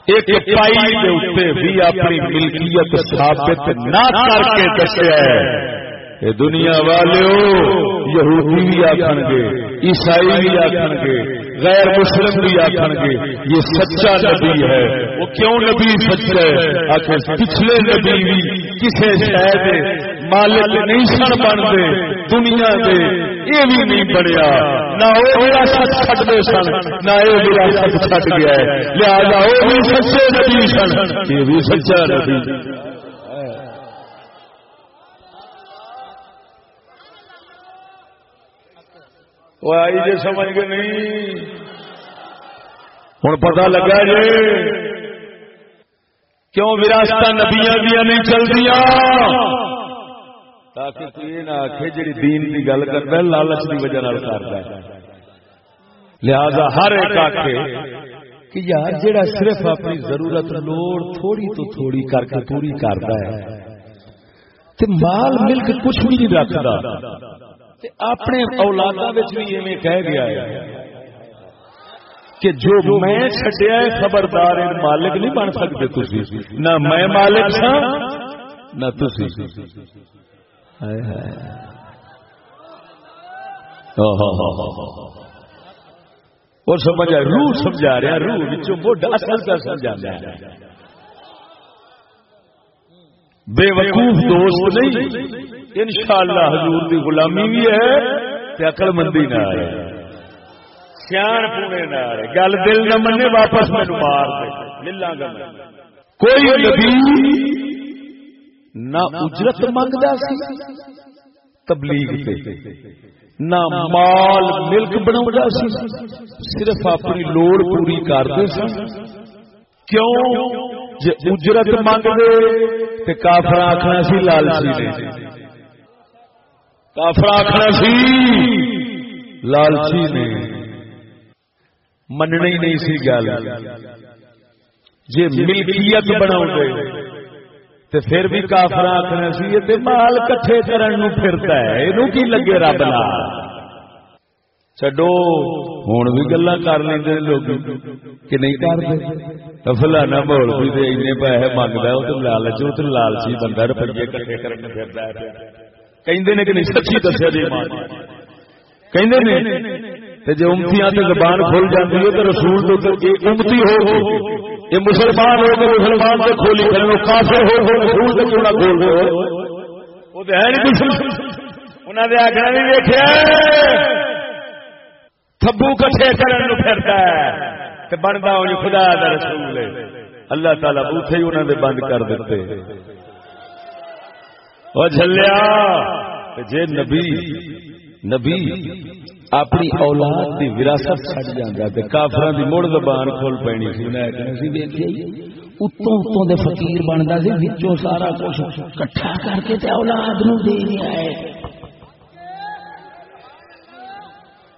ایک پائی کے اتنے بھی اپنی ملکیت ثابت نہ کر کے دسیا دنیا والے یہودی بھی آخر گے، عیسائی بھی آخر گے، غیر مسلم بھی آخر گے، یہ سچا نبی ہے۔ وہ کیوں نبی سچ ہے؟ آخر پچھلے نبی بھی کسی شاید مالک نہیں سن بنتے دنیا دے یہ بھی نہیں بنیا نہ وہ سچ چڑھتے سن، نہ یہ میرا سچ چڑھ گیا ہے۔ لہٰذا وہ بھی سچے نبی سن۔ یہ بھی سچا نبی۔ وہ آئی جی سمجھ کے نہیں۔ ہوں پتا لگا جی۔ کیوں وراثت نبیا دیا نہیں چل چلتی تاکہ تو یہ نہ آخے جی دین کی گل کرتا ہے، لالچ کی وجہ کرتا ہے۔ لہذا ہر ایک آخے کہ یار جڑا صرف اپنی ضرورت لوڑ تھوڑی تو تھوڑی کر کے پوری کرتا ہے، تے مال ملک کچھ بھی نہیں رکھتا اپنے اولادا بھی ایویں کہہ گیا ہے کہ جو میں چڈیا ہے، خبردار مالک نہیں بن سکتے تھی نہ میں مالک سا نہ تھی اور سمجھ روح سمجھا رہا روح اصل کا سمجھا رہا بے وقوف دوست نہیں ان شاء اللہ حضور کی غلامی بھی ہے اقل مندی نہ آئے۔ سیان پونے نہ آئے۔ گل دل نہ منے واپس میں مار دے۔ گا کوئی نبی نہ اجرت منگتا سی، تبلیغ پہ نہ مال، ملک بنا سی، صرف اپنی لوڑ پوری کرتے سن۔ کیوں؟ جی اجرت منگتے کافر آخنا سی، لالچی نے کافر آخر سی، لالچی نے مننا ہی نہیں سی گل۔ جی ملکیت بنا تو پھر بھی کافر آخر سی، یہ مال کٹھے کرن پھرتا ہے یہ کی لگے رب لا چڈو ہوں بھی گلا کر لیں لوگ کہ نہیں کرتے فلانا بول بھی اینے پیسے منگتا وہ تو لالچ وہ تو لالچی بندہ روپیے کٹھے کرنے پھرتا ہے۔ کہ نہیں، سچی دسیا جی کہ جی امتیاں زبان کھل جاتی ہے تو رسول امتی ہو یہ مسلمان ہو تو مسلمان سے کھولی کریں کافر ہو تو رسول سے کیوں نہ کھول رہے وہ تو ہے نہیں انہوں نے آخر نہیں دیکھا تھبو کٹھے کرنے پھرتا ہے بنتا ہوں جی خدا کا رسول اللہ تعالیٰ بوتھے ہی انہوں نے بند کر دیتے۔ جے نبی نبی اپنی اولاد کی وراثت چڑ جاتا تو کافر کی مڑ زبان کھول پینی جی، اتوں اتوں دے فقیر بنتا سی بچوں سارا کچھ کٹھا کر کے تے اولاد نو دے دیا ہے۔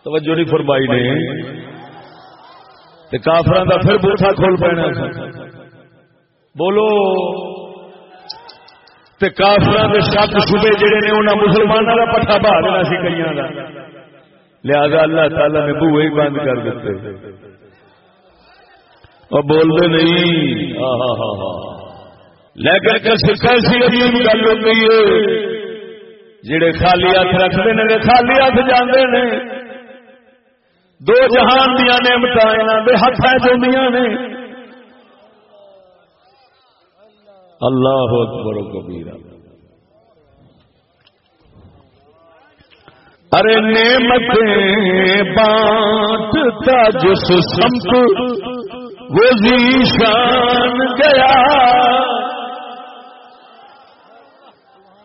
توجہ نہیں فرمائی نے۔ کافران کا پھر بوٹا کھول پینا بولو کافر کے شک شبے جڑے نے انہوں مسلمانوں کا پٹھا بہا دینا سی کئی کا لہذا اللہ تعالی نے بوے بند کر دیتے۔ اور بولتے نہیں۔ لیکن کیسی عجیب گل ہو گئی ہے؟ جڑے خالی ہاتھ رکھتے ہیں خالی ہاتھ جانے نے دو جہان دیا نعمت ہاتھ نے۔ اللہ اکبر و کبیرہ۔ ارے نعمتیں بانٹتا جس سمت وہ شان گیا۔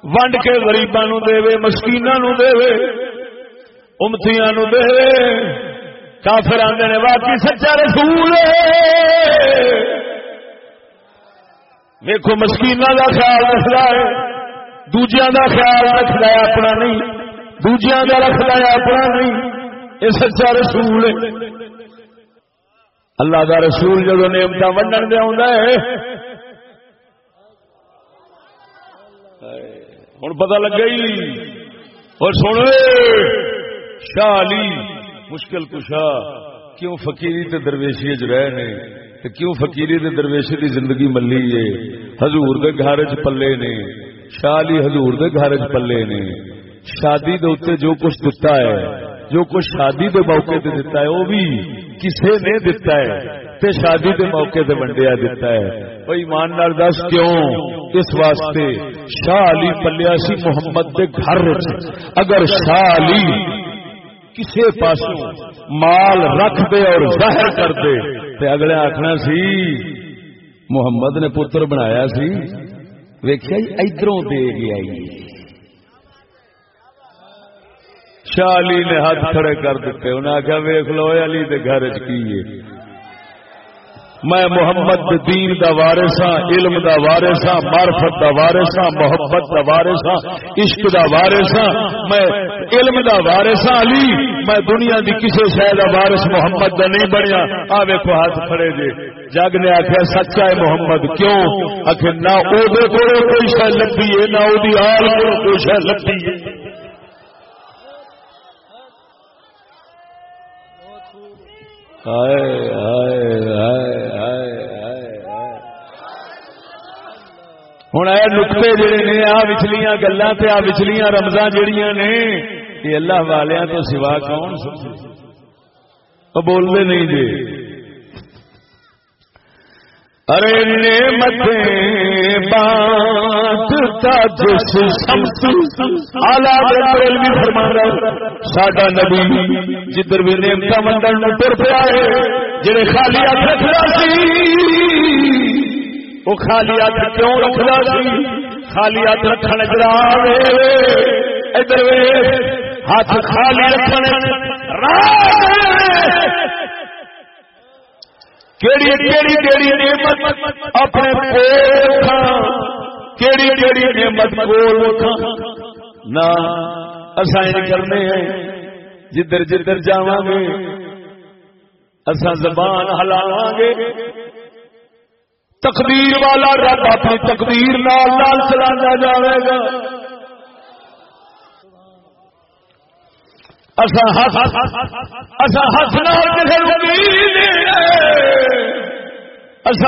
ونڈ کے غریباں نو دے مسکیناں نو دے امتیاں نو دے کافر آدھے نے، واقعی سچا رسول ویکو مسکین کا خیال رکھتا ہے دوجیا کا خیال رکھتا ہے، اپنا نہیں۔ دوجیا کا رکھتا ہے اپنا نہیں یہ سچا رسول ہے۔ اللہ کا رسول جب نعمت ونڈن دیا ہوں پتا لگ گئی اور سن شاہ علی، مشکل کشا، کیوں فقیری تے درویشی چ رہے نے؟ کیوں فقیری تے درویشی دی زندگی ملی ہے؟ حضور دے گھر چ پلے نے۔ شاہ علی حضور دے گھر چ پلے نے۔ شادی دے اتنے جو کچھ دتا ہے، جو کچھ شادی دے موقع تے دتا ہے وہ بھی کسے نے دتا ہے۔ تے شادی دے موقع تے ونڈیا دتا ہے۔ وہ ایمان نال دس کیوں؟ اس واسطے شاہ علی پلیا سی محمد دے گھر اگر شاہ علی کسے پاس مال رکھ دے اور ظاہر کر دے تے اگلے آخنا سی، محمد نے پتر بنایا سی۔ ویکیا جی، ادھروں دے گیا شاہ علی نے ہاتھ کھڑے کر دیتے انہیں آخیا ویخ لو علی دے گھر کی میں محمد دین دا وارث ہاں علم دا وارث ہاں معرفت دا وارث ہاں محبت دا وارث ہاں عشق دا وارث ہاں میں علم دا وارث ہاں علی، میں دنیا دی کسی شہر دا وارث محمد دا نہیں بنیا۔ آ ویکو ہاتھ کھڑے جے۔ جگ نے آخیا سچا ہے محمد، کیوں؟ آخر نہ کوئی شہ لبھی ہے، نہ وہ آل کوئی شہ لبھی ہے۔ ہوں یہ نقطے جڑے نے، آ وچلیاں گلا آ وچلیاں رمضان جڑیاں نے، یہ اللہ والوں تو سوا کون سمجھے؟ بولتے نہیں جی۔ ارے نعمت بات جس فرما ساڈا نبی جدھر بھی نعمت منڈل تر پیا ہے، جڑے خالی ہاتھ رکھنا سی وہ خالی ہاتھ کیوں رکھنا سی؟ خالی ہاتھ رکھنے جا ادھر ہاتھ خالی رکھنے کیڑی کیڑی کیڑی نعمت اپنے کیڑی کیڑی نعمت کول نہ اسائن کرنے ہیں، جدھر جدھر جاواں گے، اساں زبان ہلاواں گے۔ تقدیر والا رب اپنی تقدیر نال نال چلانا جاوے گا۔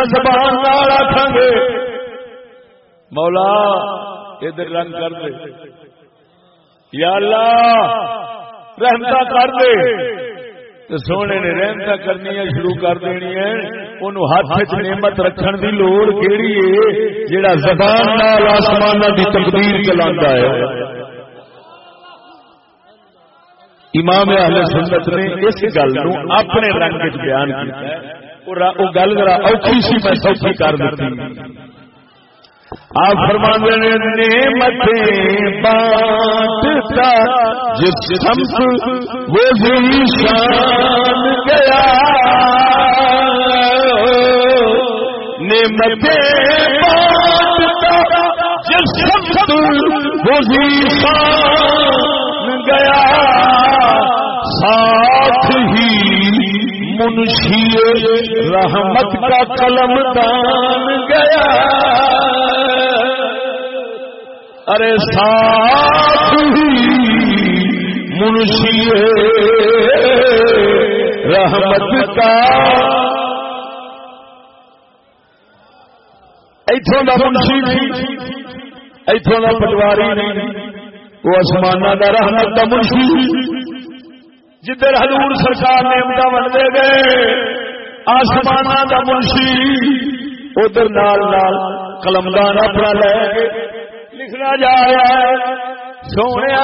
زبان آخان گے، مولا، ادھر رنگ کر دے۔ یا اللہ رحمتا کر دے۔ تو سونے نے رحمتا کرنی ہے شروع کر دینی ہے ان ہاتھ نعمت رکھن دی لوڑ کیڑی ہے جہاں زبان آسمان کی تقدیر چلا ہے۔ امام اہل سنت نے اس گل اپنے رنگ بیان کیا وہ گل ذرا اوکھی سی میں سوچی کر دیتی۔ آپ فرمان نعمت بانٹتا جس سمت وہ شان گیا۔ نعمت بانٹتا جس سمت وہ شان گیا۔ منشی رحمت کا قلم دان گیا۔ ارے ساتھ ہی منشی رحمت کا۔ اتوں کا منشی نہیں اتوں کا پٹواری نہیں وہ آسمان کا رحمت کا منشی۔ جدھر حضور سرکار نے امدا بنتے گئے آسمان کا منشی، ادھر نال نال قلمدان اپنا لے لکھنا جا رہا ہے۔ سونے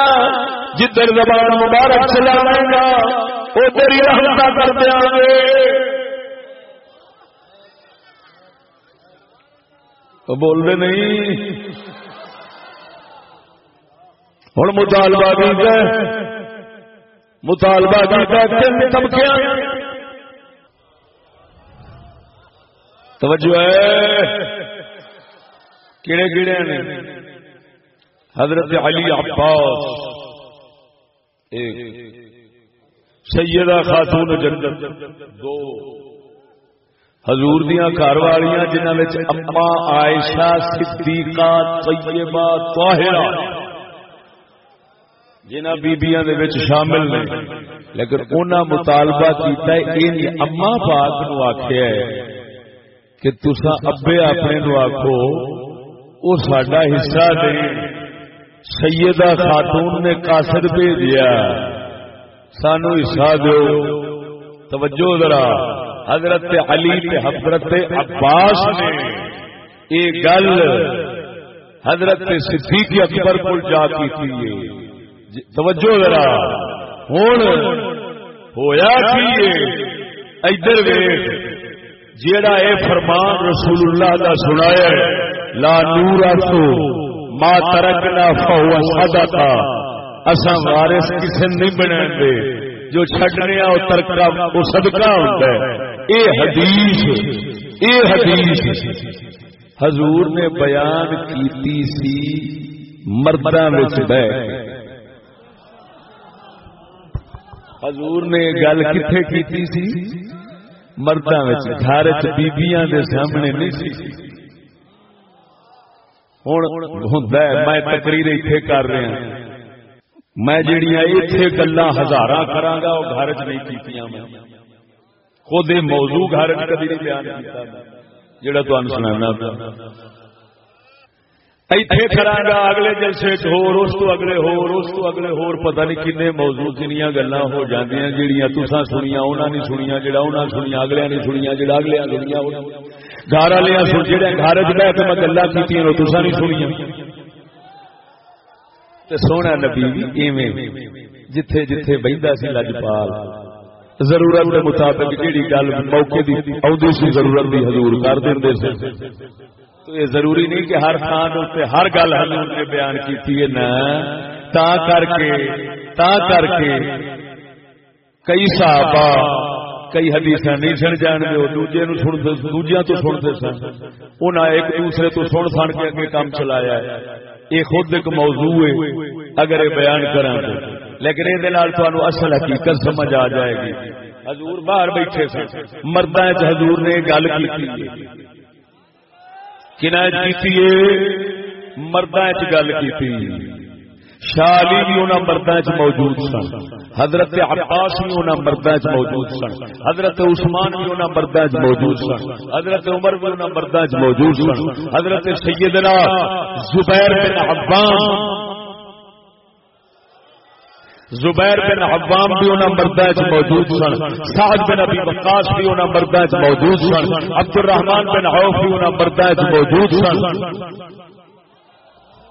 جدھر زبان مبارک چلا گا ادھر ہی رحمتا کر دیا گے۔ بولتے نہیں۔ ہوں مطالبہ بھی مطالبہ طبقے توجہ ہے۔ کیڑے کیڑے نے حضرت علی عباس۔ ایک۔ سیدہ خاتون جنت۔ دو۔ حضور دیا گھر والیاں جنہوں اما عائشہ صدیقہ طیبہ طاہرہ۔ جنہ بیبیاں دے وچ شامل نے۔ لیکن انہاں مطالبہ کیتا ہے ان اما پاک نو آکھیا ہے کہ تسا ابے اپنے نو آکھو، او ساڈا حصہ دے۔ سیدہ خاتون نے قاصد بھیجیا۔ سانو حصہ دیو۔ توجہ ذرا، حضرت علی تے حضرت عباس نے یہ گل حضرت صدیق اکبر کو جا کی تھی توجہ ذرا۔ ہوں ہویا کی ادھر ویٹ جیڑا اے فرمان رسول اللہ کا سنایا لا نور تو ما ترکنا فہو صدقہ۔ اساں وارث کسے نہیں بننے دے جو چھڈنے او ترکا، او صدقہ ہوندا ہے۔ اے حدیث اے حدیث۔ حضور نے بیان کیتی سی مرداں وچ بیٹھ۔ حضور نے گل کتھے کیتی سی؟ مرداں گھر وچ بیبییاں دے سامنے نہیں سی۔ ہن ہوندا ہے، میں تقریر ایتھے کر رہا ہاں۔ میں جڑیاں ایتھے گلاں ہزاراں کراں گا، او گھر وچ نہیں کیتیاں میں۔ خود موضوع گھر کبھی نہیں بیان کیتا۔ جڑا تو سنانا ایتھے کراں اگلے جلسے چ ہور اس تو اگلے ہور اس تو اگلے ہور پتہ نہیں کنے موضوع کنیاں گلاں ہو جاندیاں جڑیاں تساں سنیاں انہاں نہیں سنیاں جڑا انہاں سنیاں اگلے نہیں سنیاں جڑا اگلے سنیاں گھر والے سن جڑے گھر وچ بیٹھ کے میں گلاں کیتیاں او تساں نہیں سنیاں۔ تے سونا نبی ایویں جتھے جتھے بہندا سی لجپال۔ ضرورت کے مطابق جیڑی گل موقع دی اودی سی ضرورت دی حضور کر دے سے تو یہ ضروری نہیں کہ ہر تھان اتنے ہر گل حضور نے بیان کی نا۔ تا کر کے، تا کر کے کئی صحابہ کئی حدیث نہیں سن جان گے دوجے نو سن دوجیا تو سنتے سن۔ انہیں ایک دوسرے تو سن سن کے اگے کام چلایا ہے۔ یہ خود ایک موضوع ہے، اگر یہ بیان کریں لیکن یہ اصل حقیقت سمجھ آ جائے گی۔ حضور باہر بیٹھے سن۔ مردہ حضور نے گل کی مردہ گل کی شالی بھی انہوں مردہ موجود سن۔ حضرت عباس بھی انہوں مردہ موجود سن۔ حضرت عثمان بھی انہوں مردہ موجود سن۔ حضرت عمر بھی انہوں مردہ موجود سن۔ حضرت سیدنا زبیر بن عبان زبیر بن عوام بھی انہاں مردہ موجود سن، سعد بن ابی وقاص بھی انہاں مردہ موجود سن عبد الرحمان بن عوف بھی انہاں مردہ موجود سن۔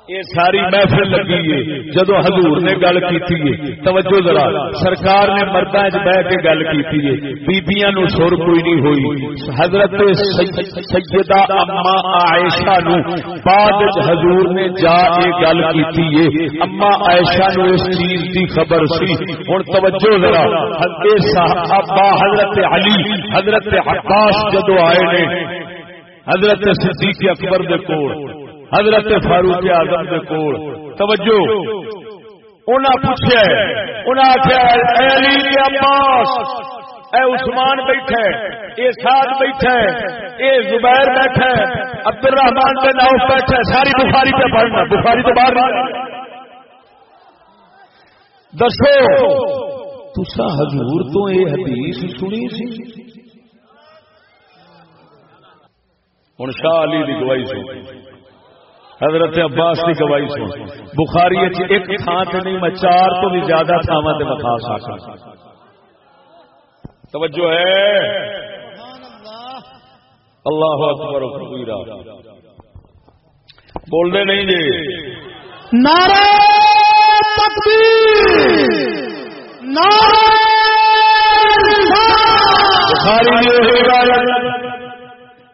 یہ ساری محفل لگی ہے۔ جدو حضور نے گل کی توجہ ذرا، سرکار نے مردہ بہ کے گل کی بیبیاں نو سر کوئی نہیں ہوئی۔ حضرت سیدہ اما عائشہ نو بعد حضور نے جا کے گل کی اما عائشہ نو اس چیز کی خبر سی۔ ہوں توجہ ذرا ابا حضرت علی، حضرت عباس جدو آئے نے، حضرت صدیق اکبر دے کول۔ حضرت فاروق آزم کے کول. توجہ. انہیں پوچھا انہیں آخیا اے عثمان بیٹھے اے سعد بیٹھے اے زبیر بیٹھے عبد الرحمان کے ناؤ بیٹھے ساری بخاری پہ پڑھنا، بخاری تو باہر دسو تسا حضور تو یہ حدیث سنی سی. ہوں شاہ علی کی گواہی سنی. حضرت عباس کی گواہی سن۔ بخاری ایک تھان سے نہیں میں چار تو بھی زیادہ تھاوا سے بتا سکتا توجہ ہے۔ اللہ اکبر و کبیرہ۔ بول دے نہیں جی۔ نعرہ تکبیر۔ نعرہ بخاری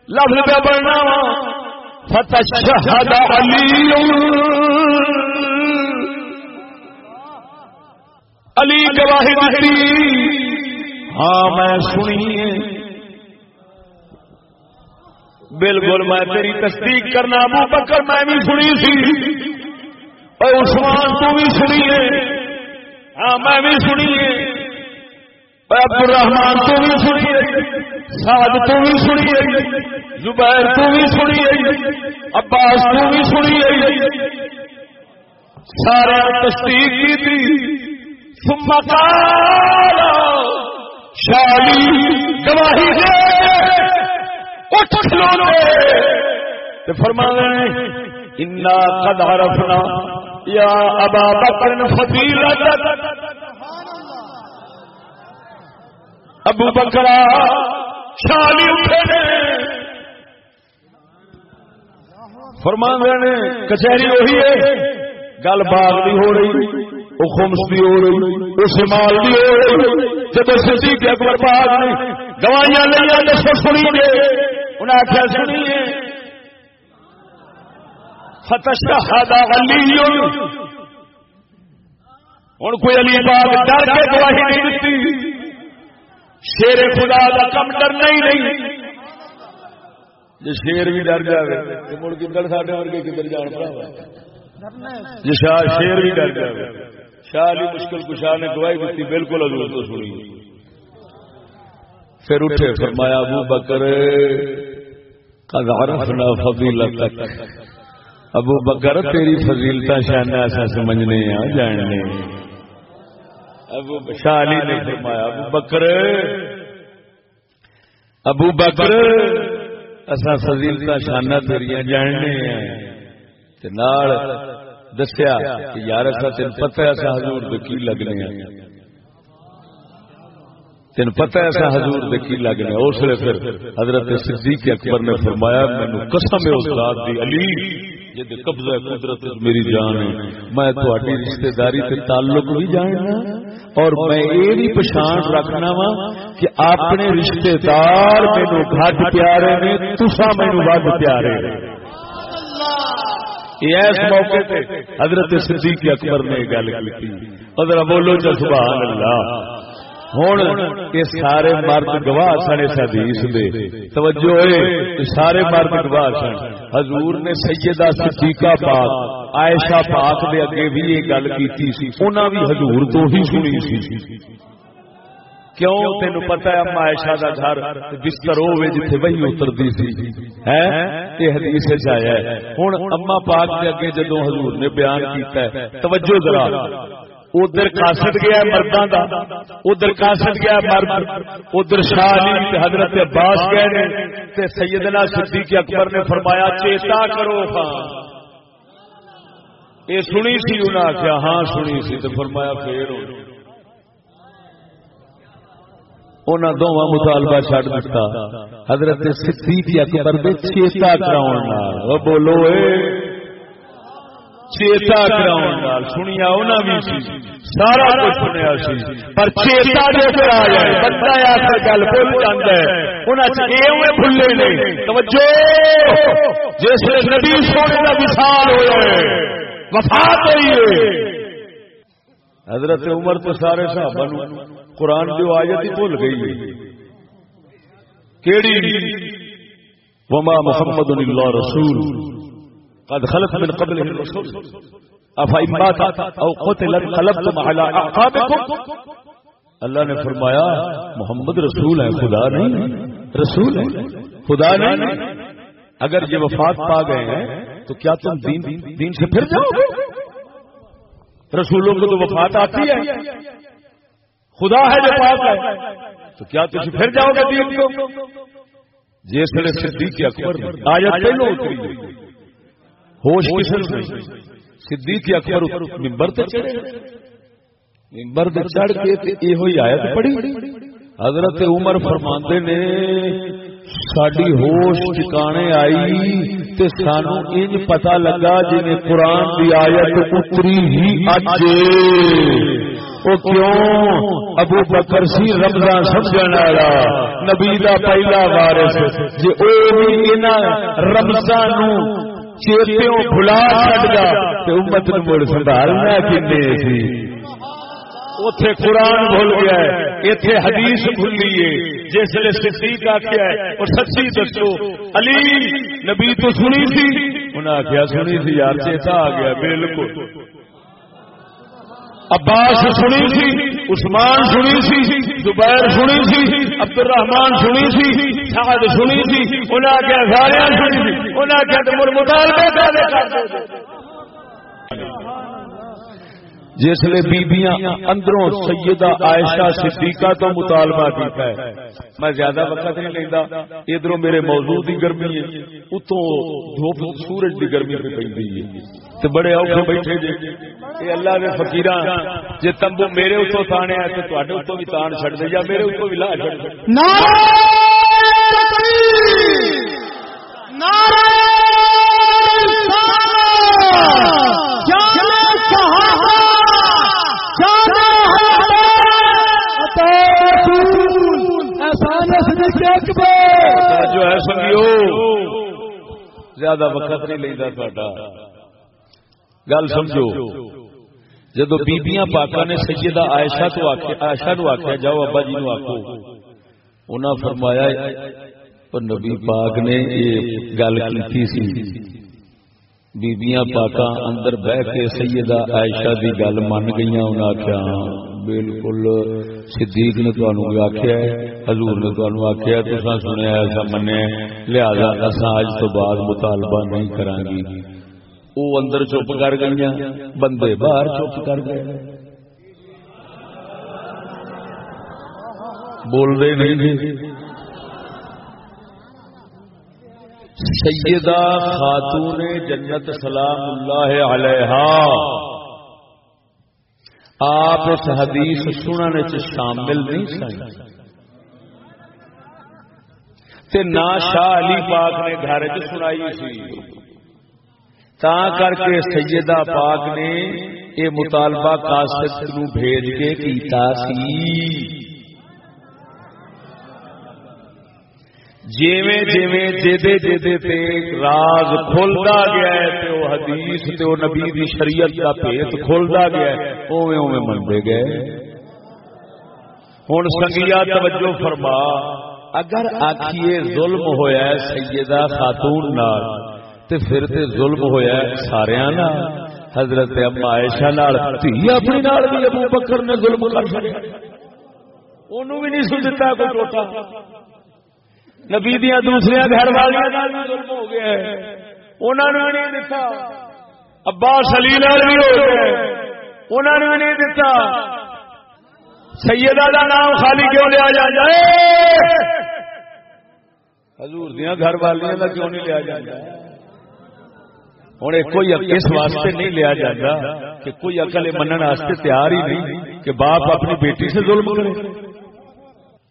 لفظ پہ بڑھنا فتشهد علی. علی گواہی دیتی ہاں میں سنی بالکل، میں تیری تصدیق کرنا، ابو بکر، میں بھی سنی سی اور عثمان، تو بھی سنی ہے. ہاں میں بھی سنی عبد الرحمان تو بھی سنی سعد تو بھی سنی آئی زبیر تو بھی سنی آئی عباس تو بھی سنی آئی سارے تصدیق کی تھی شالی گواہی دے۔ اٹھ کھلونے فرما انا قد عرفنا۔ یا ابا بکر فضیلت۔ ابو بکرا شالی اٹھے فرما نے، کچہری وہی ہے۔ گل باغ بھی ہو رہی وہ خمس بھی ہو رہی وہ شمال بھی ہو رہی۔ جب صدیق اکبر باغ نے گواہیاں لیا دسو سنی گے انہیں آخیا سنیے فتش علی ہوں کوئی علی باغ ڈر کے گواہی نہیں دیتی شیر خدا کا کم ڈرنا ہی نہیں۔ جی شیر بھی ڈر جائے تو مڑ کدھر ساڈے ورگے کدھر جان پڑا جی شاہ شیر بھی ڈر جائے شاہ علی مشکل کشاہ نے گواہی دیتی بالکل حضور تو سنی۔ پھر اٹھے، فرمایا، ابو بکر، قد عرفنا فضیلتک۔ ابو بکر، تیری فضیلتا شان ایسا سمجھنے ہیں جاننے۔ ابو شاہ علی نے فرمایا ابو بکر ابو بکر اصا فضیلتا شانہ تیریا جاننے ہیں۔ دسیا کہ یار ایسا تین پتہ ایسا حضور دے کی لگنے ہیں۔ تین پتہ ایسا حضور دے کی لگنے اس لیے پھر حضرت صدیق اکبر نے فرمایا مینو قسم ہے استاد دی علی۔ جی قبضہ قدرت میری جان ہے۔ میں تھوڑی رشتے داری سے تعلق بھی جاننا اور میں یہ بھی پچھان رکھنا وا کہ اپنے رشتے دار مینو گھٹ پیارے نے تسا مینو ود پیارے۔ اس موقع پہ حضرت صدیق اکبر نے گل کی۔ حضرت بولو جو سبحان اللہ۔ ہوں یہ سارے مرد گواہ سن اس حدیث دے توجہ ہوئے سارے مرد گواہ سن حضور نے سیدہ صدیقہ پاک عائشہ پاک دے اگے بھی یہ گل کیتی سی انہاں بھی حضور تو ہی سنی سی کیوں تین پتا ہے اما عائشہ دا گھر بستر ہوے جتھے وہی اتردی سی ہے یہ حدیث وچ آیا ہے ہن اما پاک دے اگے جدوں حضور نے بیان کیتا ہے توجہ ذرا ادھر کاسٹ گیا مردوں کا ادھر کاسٹ گیا مرد۔ ادھر شاہ علی حضرت عباس گئے سیدنا صدیق اکبر نے فرمایا، چیتا کرو ہاں یہ سنی سی انہیں آخیا ہاں سنی سی۔ تو فرمایا، پھر۔ انہوں دونوں مطالبہ چڑھ دیتا حضرت صدیق اکبر دے چیتا کراؤ بولو، اے۔ چیتا کراؤ سنیا انہوں بھی سی، سارا کچھ سنیا سی۔ پر چیتا جو کرا جائے، بندہ آخر گل بھول جاتا ہے بھولے نہیں توجہ! جس نبی سونے کا وسال ہوا ہے، وفات ہوئی ہے۔ حضرت عمر تو سارے صحابہ قرآن جو آیت ہی بھول گئی کیڑی؟ وما محمد اللہ رسول۔ قد خلق من قبل الرسول افا مات او قتل انقلبتم على اعقابكم اللہ نے فرمایا محمد رسول ہے خدا نہیں رسول ہے خدا نہیں۔ اگر یہ وفات پا گئے ہیں تو کیا تم دین, دین سے پھر جاؤ گے؟ رسولوں کو تو وفات آتی ہے۔ خدا ہے جو پاک ہے۔ تو کیا تم پھر جاؤ گے دین کو؟ جیسے صدیق اکبر آیت پہلو اتری۔ ہوش صدیق اکبر ممبر تے چڑھے۔ ممبر تے چڑھ کے تے ہوئی آیت پڑھی۔ حضرت عمر فرماندے نے ساڈی ہوش ٹھکانے آئی تے سانو انج پتہ لگا جویں قرآن دی آیت اتری ہی اج۔ او کیوں؟ ابو بکر سی رمضان سمجھن والا نبی دا پہلا وارث جے او بھی انہاں رمضان نو چیتوں بلا چڑ گیا امت نے مڑ سنبھالنا کنے سی۔ اتے قرآن بھول گیا ہے اتے حدیث بھولی ہے۔ جس نے صدیق آخیا ہے، اور سچی دسو، علی نبی تو سنی سی۔ انہیں آخیا سنی سی یار، چیتا آ گیا، بالکل۔ عباس سنی سی، عثمان سنی سی، زبیر سنی سی عبد الرحمان سنی سی، سعد سنی سی، انہاں کیا سارے سنی سی، انہاں کیا مطالبے جس لیے بیبیاں اندروں سیدہ عائشہ صدیقہ تو مطالبہ کیتا ہے۔ میں زیادہ وقت نہیں لینا ادھر میرے موضوع کی گرمی ہے۔ اتوں دھوپ سورج کی گرمی پہ پی تے بڑے اوکھے بیٹھے جی یہ اللہ کے فقیر جی تمبو میرے اتوں تانے آئے تو تے اتوں بھی تان چڑھ دے یا میرے اتوں بھی لا چڑھ دے۔ جو ہے سنگیو زیادہ وقت نہیں لینا تا گل سمجھو۔ جدو بیبیاں پاکا نے سیدہ عائشہ تو عائشہ نو آخیا جاؤ ابا جی نو آخو انہاں فرمایا نبی پاک نے یہ گل کی سی۔ بیبیاں پاکا اندر بہ کے سیدہ عائشہ دی گل من گئی انہاں آخیا بالکل صدیق نے تمہیں آخیا حضور نے تمہیں آخیا تو سنیا ایسا منیا لہذا اصا اج تو بعد مطالبہ نہیں کرا گی وہ اندر چپ کر گئی بندے باہر چپ کر گئے۔ بول رہے نہیں جی۔ سیدہ خاتون جنت سلام اللہ علیہ آپ اس حدیث سننے چ شامل نہیں سن۔ شاہ علی پاک نے گھر چ سنائی سی۔ تا کر کے سیدہ پاک نے یہ مطالبہ کاشت نو بھیج کے کیتا سی۔ جیویں جیویں جیدے جیدے تے راز کھلدا گیا ہے تے او حدیث تے او نبی دی شریعت دا بھیت کھلدا گیا ہے، اوویں اوویں منتے گئے۔ ہن سنگیا توجہ فرما، اگر آکھیے ظلم ہویا ہے سیدہ خاتون نال، تے پھر تے ظلم ہویا ہے سارے حضرت اما عائشہ نال، تھی اپنی نال بھی ابو بکر نے ظلم کر چھڑیا اونوں بھی نہیں سن دتا کوئی ٹوٹا۔ نبی دیاں دوسری گھر والیاں نال بھی ظلم ہو گیا ہے۔ انہاں نے نہیں دتا۔ عباس علی نال بھی ہو گیا انہاں نے نہیں دتا۔ سیدہ دا نام خالی کیوں لیا جا جائے؟ حضور دیاں گھر والیاں دا کیوں نہیں لیا جا جائے؟ ہوں کوئی اس واسطے نہیں لیا جاتا کہ کوئی اکل منع تیار ہی نہیں کہ باپ اپنی بیٹی سے ظلم کرے۔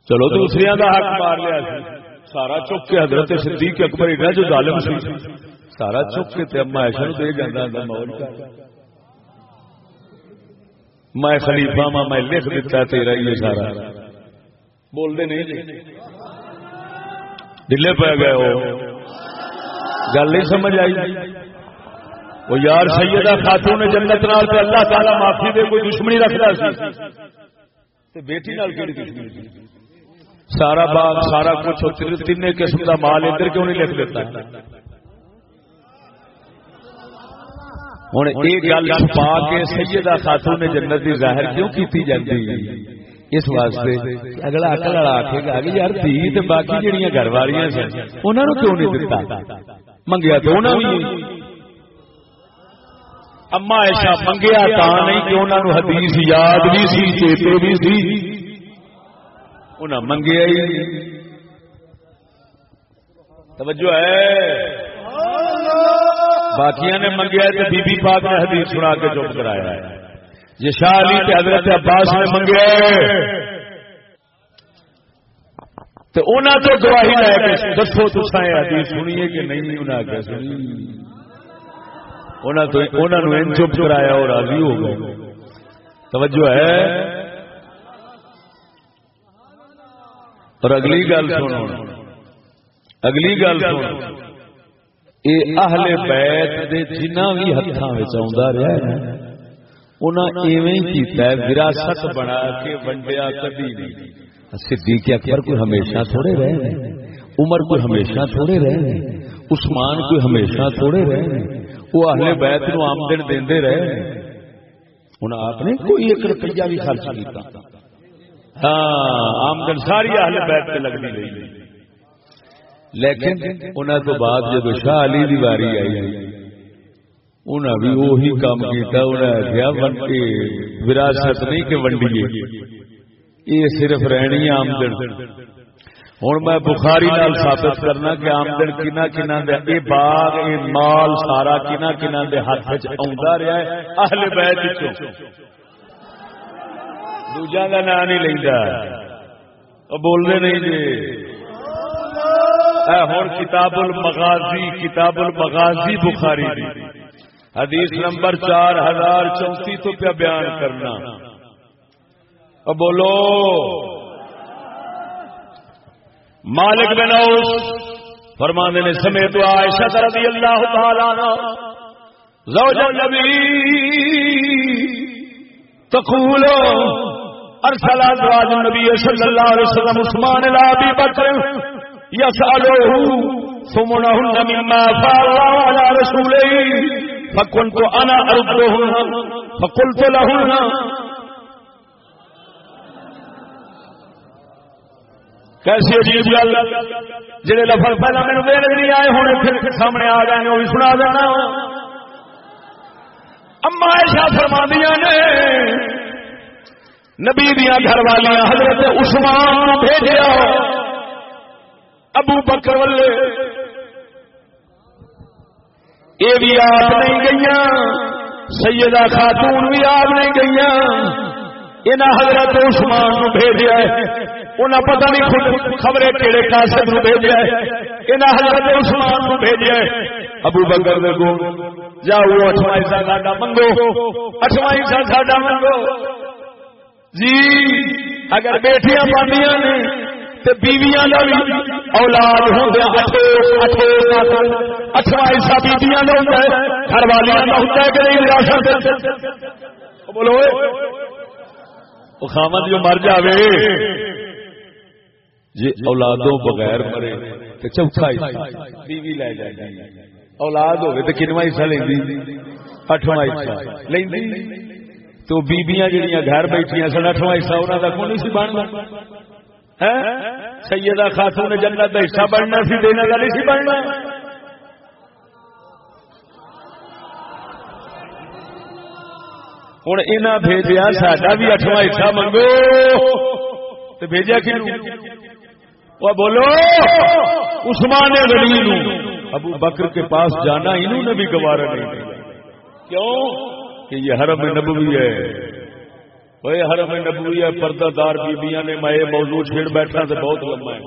چلو دوسرے کا حق مار لیا سارا چک کے حضرت صدیق اکبر ایڈا جو ظالم سی۔ سارا چک کے اما ایشا نو دے جانا مول میں خلیفہ ماں میں لکھ دیتا تیرا یہ سارا۔ بولتے نہیں جی۔ ڈلے پہ گئے ہو۔ گل نہیں سمجھ آئی۔ وہ یار سیدہ خاتون جنت نال تے اللہ تعالی معافی دے، کوئی دشمنی رکھدا سی۔ تے بیٹی نال کیڑی دشمنی سارا باغ، سارا کچھ تین قسم دا مال ادھر کیوں نہیں لکھ دیتا؟ ہوں یہ گل چھپا کے سیدہ خاتون جنت دی ظاہر کیوں کیتی جاتی اس واسطے اگلا اکل والا آخے گا کہ یار تھی تے باقی جہاں گھر والیاں سن انہوں کیوں نہیں دتا؟ منگیا تو انہوں نے اما ایسا منگیا تا نہیں کہ انہوں نے حدیث یاد بھی سی، چیتے بھی سی۔ انہیں منگیا ہی توجہ ہے۔ باقی نے منگیا تو بی بی پاک نے حدیث سنا کے چپ کرایا ہے۔ یہ شاہ علی تے حضرت عباس نے منگیا تو انہوں تو گواہی لے کے دسو تو حدیث سنیے کہ نہیں انہیں آگے سنی۔ چپ کرایا اور راضی ہو گئے۔ توجہ ہے۔ اور اگلی گل سنو۔ اگلی گل سنو۔ یہ اہل بیت دے جنہ بھی ہاتھوں رہا ہے انہیں ایویں کیتا ہے، وراثت بنا کے ونڈیا کبھی نہیں صدیق اکبر کوئی ہمیشہ تھوڑے رہے ہیں عمر کوئی ہمیشہ تھوڑے رہے ہیں عثمان کوئی ہمیشہ تھوڑے رہے ہیں وہ اہل بیت نو آمدن دے رہے ہیں انہیں آپ نے کوئی ایک روپیہ بھی خرچ کیا ہاں آمدن ساری اہل بیت پہ لگنی رہی لیکن انہیں تو بعد جب شاہ علی دی واری آئی انہیں بھی وہی کام کیتا انہیں کیا بن کے وراثت نہیں کہ ونڈیے۔ یہ صرف رہنی آمدن ہوں میں بخاری نال ثابت کرنا کہ آمدن کنا کنا دے اے باغ اے مال سارا کنا کنا دے ہاتھ وچ آوندا رہیا ہے اہل بیت وچوں۔ دوجا دا نام نہیں لیندا او نہیں جی اے ہن کتاب المغازی کتاب المغازی بخاری دی حدیث نمبر چار ہزار چونتی تو پیا بیان کرنا بولو مالک بن اوس فرمانے نے سمیت عائشہ رضی اللہ تعالی عنہ زوج النبی تقول ارسل ازواج النبي صلى الله عليه وسلم عثمان الى ابي بكر يساله ثمنهن مما فعل الله على رسوله فكنت انا ارضهن فقلت لهن کیسی عجیب گل جہے لفظ پہلے میرے دیر نہیں آئے ہونے پھر سامنے آ گئے وہ بھی سنا دینا۔ اما ایشا فرما دیا نے نبی دیا گھر والیاں حضرت عثمان بھیجیا۔ ابو بکر والے۔ یہ بھی آپ نہیں گئی سیدہ خاتون بھی آپ نہیں گئی انہیں حضرت عثمان بھیجا انہیں پتہ نہیں خبریں کہڑے کاسد نو بھیجا انہیں حضرت عثمان نو بھیجا ابو بکر دے کو جاؤ اٹھواں حصہ ساڈا منگو۔ اٹھواں حصہ ساڈا منگو۔ جی اگر بیٹیاں پاندیاں نے تے بیویاں دا بھی اولاد ہوندے اٹھو اٹھو اٹھواں حصہ بیویاں دا ہوندا ہے گھر والیاں دا ہوندا ہے کہ نہیں وراثت بولو خامد جو مر جاوے۔ جی اولادوں بغیر مرے تو چوتھا بیوی لے جائے اولاد ہوگی تو کنواں حصہ لینی اٹھواں حصہ۔ لینی تو بیبیاں جہاں گھر بیٹھیا سن، اٹھواں حصہ انہوں کا کون سی بننا؟ سیدہ خاتون جنت کا حصہ بننا سی دینے کا نہیں سی بننا؟ ہوں یہاں بھیجا ساڈا بھی اٹھواں حصہ منگو۔ تو بھیجا کہ وہ بولو، عثمان غنی ابو بکر کے پاس جانا، انہوں نے بھی گوارا نہیں کیوں؟ کہ یہ حرم نبوی ہے۔ وہ حرم نبوی ہے پردہ دار بیبیاں نے میں موضوع چھیڑ بیٹھا تو بہت لمبا ہے۔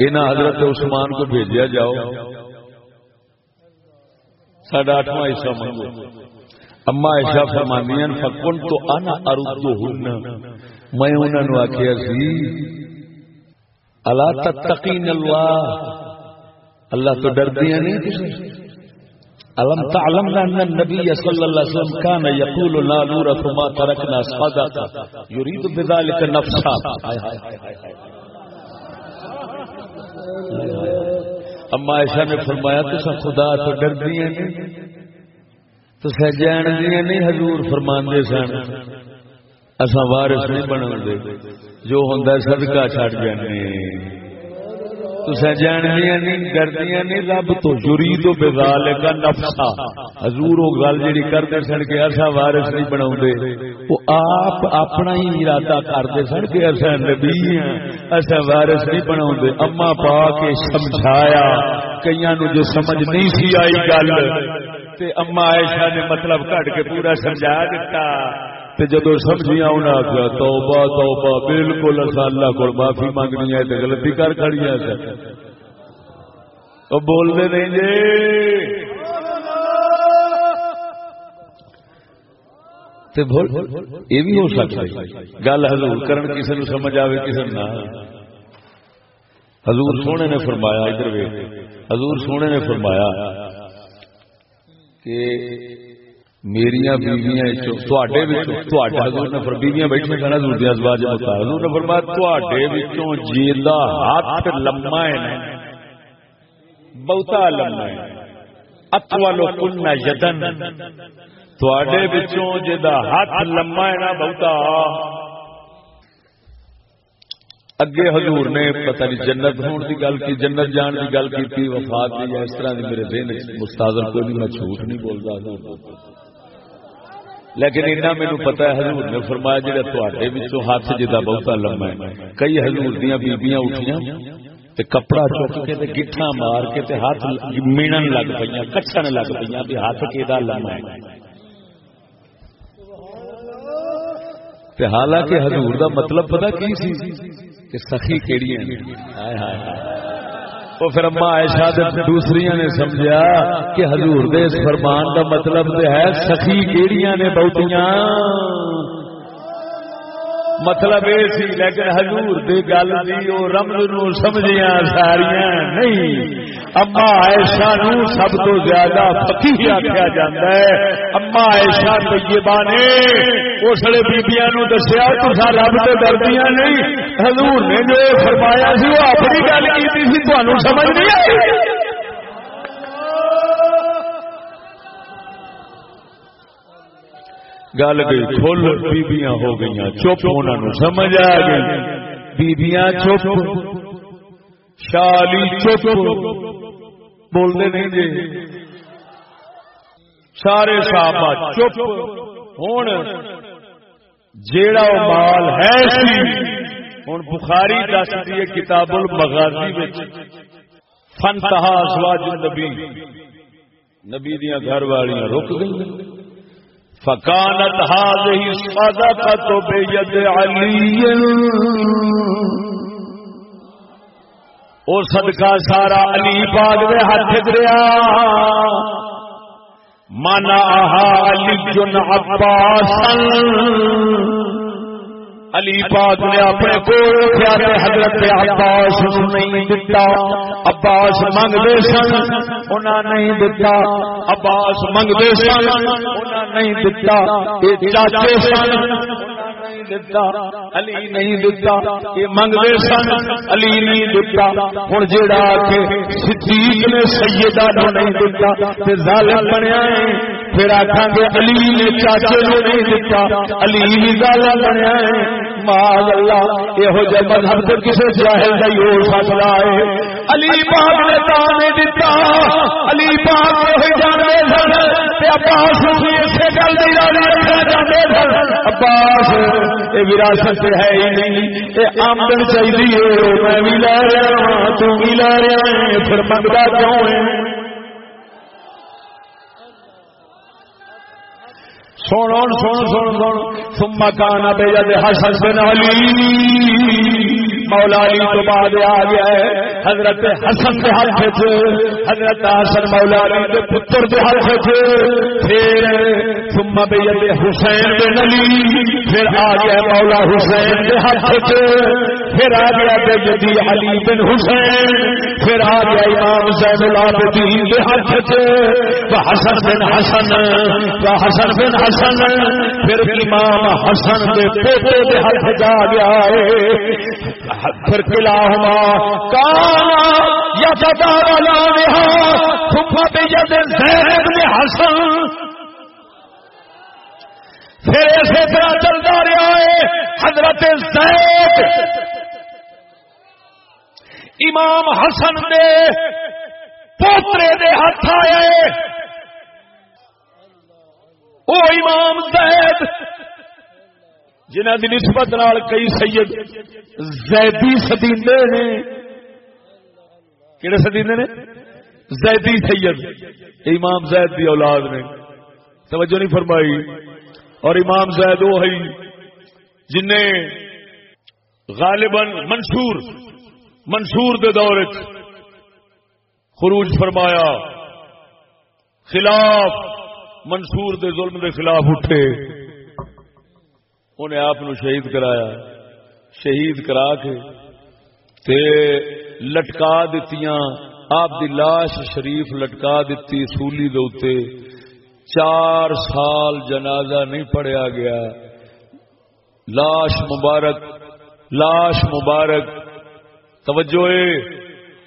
انہیں حضرت عثمان کو بھیجا جاؤ۔ ساڈا اٹھواں حصہ منگو۔ اما ایشا فرمانیاں فکن تو انا ارد میں انہوں نے آخیا سی اللہ تتقین اللہ۔ اللہ تو ڈر دیا نہیں علم تعلم ان النبي صلى الله عليه وسلم كان يقول لا نور ما تركنا صدقه يريد بذلك نفسا اما عائشہ نے فرمایا تو خدا تو ڈر دیا نہیں تو سجان دیا نہیں حضور فرماندے سن۔ اصا وارس نہیں بنا دے۔ جو ہوں سدکا چڑ جانے تو سجان نہیں نہیں رب تو کا نفسا۔ حضور گل سن وارس نہیں بنا آپ اپنا ہی ارادہ کرتے سن کے اصا نبی ہاں، اصا وارس نہیں بنا اما پا کے سمجھایا کئی جو سمجھ نہیں سی آئی گل۔ تے اما عائشہ نے مطلب کٹ کے پورا سمجھا دیتا تے جدو سمجھیا انہاں آخیا توبہ توبہ، بالکل اصا اللہ کو معافی مانگنی ہے، تے غلطی کر کھڑی ہے تو بول دے نہیں جی۔ تے بول یہ بھی ہو سکتا ہے۔ گل حضور کرن کسی نے سمجھ آوے کسی نہ حضور سونے نے فرمایا، ادھر حضور سونے نے فرمایا کہ میری بیویاں حضور نے بیویاں بیٹھے سن حضور دی ازواج مطلب حضور نے فرمایا تواڈے وچوں جیندا ہاتھ لمما ہے بہتا لمما ہے۔ اطول کن یدن۔ تھوڑے جا ہاتھ لما ہے نا، بہتا۔ اگے حضور نے پتہ نہیں جنت ہون کی گل کی، جنت جان کی گل کی وفات کی اس طرح کی میرے دن مستاذر کوئی نہیں میں جھوٹ نہیں بولتا۔ لیکن اتنا مینو پتا ہے حضور نے فرمایا جہاں تے ہاتھ جا بہتا لمبا ہے۔ کئی حضور دیا بیبیاں اٹھیاں تے کپڑا چک کے تے گٹھا مار کے تے ہاتھ مینن لگ پہ کچھن لگ پہ ہاتھ کہ لمبا ہے۔ تے حالانکہ حضور دا مطلب پتا کی سی؟ کہ سخی کیڑی ہے؟ وہ پھر اما عائشہ دوسری نے سمجھا کہ حضور دے اس فرمان کا مطلب ہے، سخی کیڑیاں نے بہتیاں؟ مطلب یہ سی، لیکن حضور دے گل دی او رمز نو سمجھیاں ساریاں نہیں۔ اما عائشہ نو سب تو زیادہ فقیہ آکھیا جاندا ہے۔ اما عائشہ طیبہ نے اس اسلے بیبییاں نو دسیا تسا رب تے ڈردیاں نہیں۔ حضور نے جو فرمایا سی، وہ اپنی گل کیتی سی تانوں سمجھ نہیں آئی۔ گل گئی کھل بیبیاں ہو گئی چپ انہوں سمجھ آ گئی بیبیاں چپ شالی چپ بولتے نہیں جی سارے صاحب چپ ہوں جیڑا مال ہے ہوں بخاری دس دی کتاب المغازی فنتہا ازواج نبی نبی دیا گھر والیاں رک گئی فکانت هذه الصدقة بيد علي او صدقہ سارا علی پاک دے ہاتھ دریا مانا علی جن عباس علی پاک نے اپنے کو حضرت عباس نہیں دتا. عباس منگتے سن. انہیں نہیں دتا، عباس منگتے سن نہیں دتا چاچے سن علی نہیں دتا سن، علی نہیں دتا۔ صدیق نے سیدہ نو نہیں دتا ظالم بنیا پھر آخان گے، علی نے چاچے نو نہیں دتا، علی بھی ظالم بنیا ہے۔ مال اللہ یہ مذہب سے کسی جاہل کا ہی ہو سکتا ہے علی پاک نے تانے دتا۔ علی پاک یہ جانے سن۔ عباس اسے گل جانے سن۔ عباس یہ وراثت ہے ہی نہیں۔ یہ آمدن چاہیے میں بھی لے رہا ہوں تو بھی لے رہا ہے پھر منگتا کیوں ہے؟ سن سن سن سن ثم کانا بے جد حسن بن علی مولا علی تو بعد آ گیا ہے۔ حضرت حسن کے ہاتھ حضرت حسن مولا علی کے پتر کے ہاتھ پھر ثم بید حسین بن علی، پھر آ گیا مولا حسین کے ہاتھ پھر آ گیا بے علی بن حسین۔ پھر آ گیا امام زین العابدین کے ہاتھ سے حسن بن حسن حسن بن حسن۔ پھر امام حسن کے پوتے کے ہاتھ جا گیا ہے۔ پھر کلا ہوا کانا یا سدا والا زید میں حسن۔ پھر اسی طرح چلتا رہا ہے حضرت زید۔ امام حسن دے پوترے دے ہاتھ آئے۔ وہ امام زید جنہ کی نسبت نال کئی سید زیدی سدیندے نے۔ کہڑے سدیندے نے؟ زیدی سید۔ امام زید دی اولاد نے۔ توجہ نہیں فرمائی۔ اور امام زید وہ ہے جن نے غالباً منصور منصور دے دور خروج فرمایا۔ خلاف منصور دے ظلم دے خلاف اٹھے۔ انہیں آپ شہید کرایا، شہید کرا کے تے لٹکا دتیاں، آپ دی لاش شریف لٹکا دیتی سولی دے چار سال جنازہ نہیں پڑیا گیا۔ لاش مبارک لاش مبارک۔ توجہ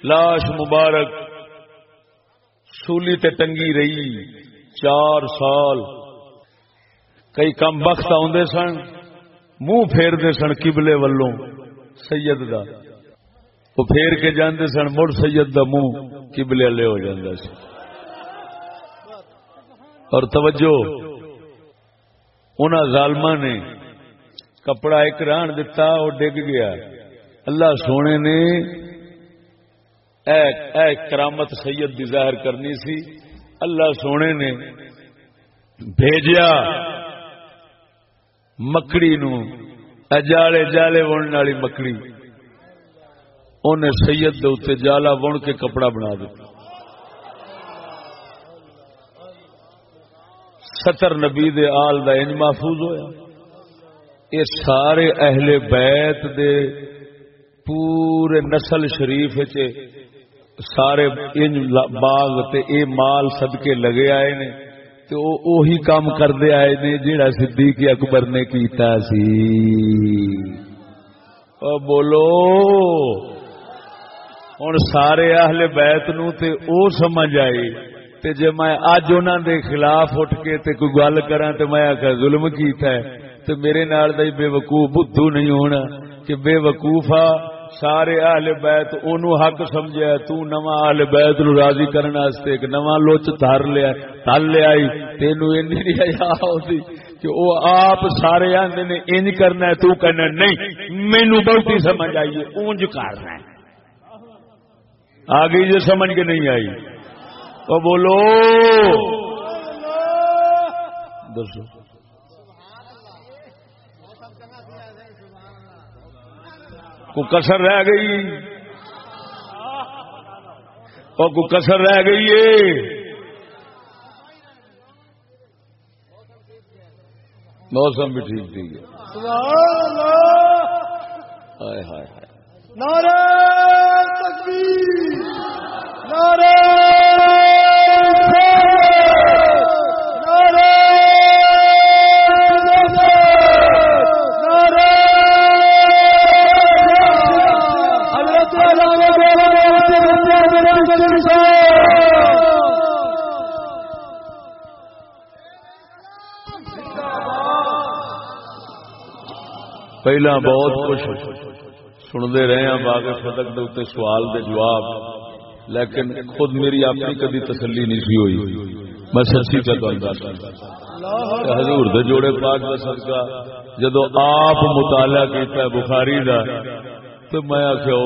لاش مبارک۔ سولی تے ٹنگی رہی، چار سال۔ کئی کم بخت آدھے سن۔ منہ پھیرتے سن کبلے ولوں سید دا۔ وہ پھیر کے جاندے سن، مڑ سید دا منہ کبلے والے ہو جاتا سی اور توجہ، انہاں ظالما نے کپڑا ایک ران دتا، وہ ڈگ گیا۔ اللہ سونے نے اے اے کرامت سید دی ظاہر کرنی سی۔ اللہ سونے نے بھیجیا۔ مکڑی نو جالے جالے بننے والی مکڑی۔ انہیں سید دے اتنے جالا بن کے کپڑا بنا دیا ستر نبی دے آل دا انج محفوظ ہویا۔ یہ سارے اہل بیت دے پورے نسل شریف چ سارے انج باغ تے اے مال صدقے لگے آئے نے۔ تے او اوہی کام کردے آئے نے جڑا صدیق اکبر نے کیتا سی او بولو ہن سارے اہل بیت نو تے او سمجھ آئی تے جے میں اج انہاں دے خلاف اٹھ کے تے کوئی گل کراں تے میں آکھا ظلم کیتا ہے تے میرے نال دا بے وقوف بدھو نہیں ہونا کہ بے وقوفا سارے اہل بیت اونوں حق سمجھیا تو نواں اہل بیت نو راضی کرن واسطے ایک نواں لوچ دھر لیا تل لے آئی۔ تینو اینی نہیں [LAUGHS] حیا ہوندی کہ او آپ سارے آندے نے انج کرنا ہے تو کہنا نہیں مینوں بہتی سمجھ آئی اونج کرنا ہے آ گئی جو سمجھ کے نہیں آئی۔ او بولو۔ دسو کو کسر رہ گئی۔ اور کو کسر رہ گئی ہے۔ موسم بھی ٹھیک تھی۔ ہائے ہائے ہائے۔ نعرہ تکبیر۔ نعرہ نعرہ پہلا بہت کچھ سنتے رہے ہیں باغ صدق دے اتنے سوال دے جواب، لیکن خود میری اپنی کبھی تسلی نہیں سی ہوئی۔ میں سچی کا تمہیں حضور دے جوڑے پاک کا صدقہ، جدو آپ مطالعہ کیتا ہے بخاری دا، تو میں آخیا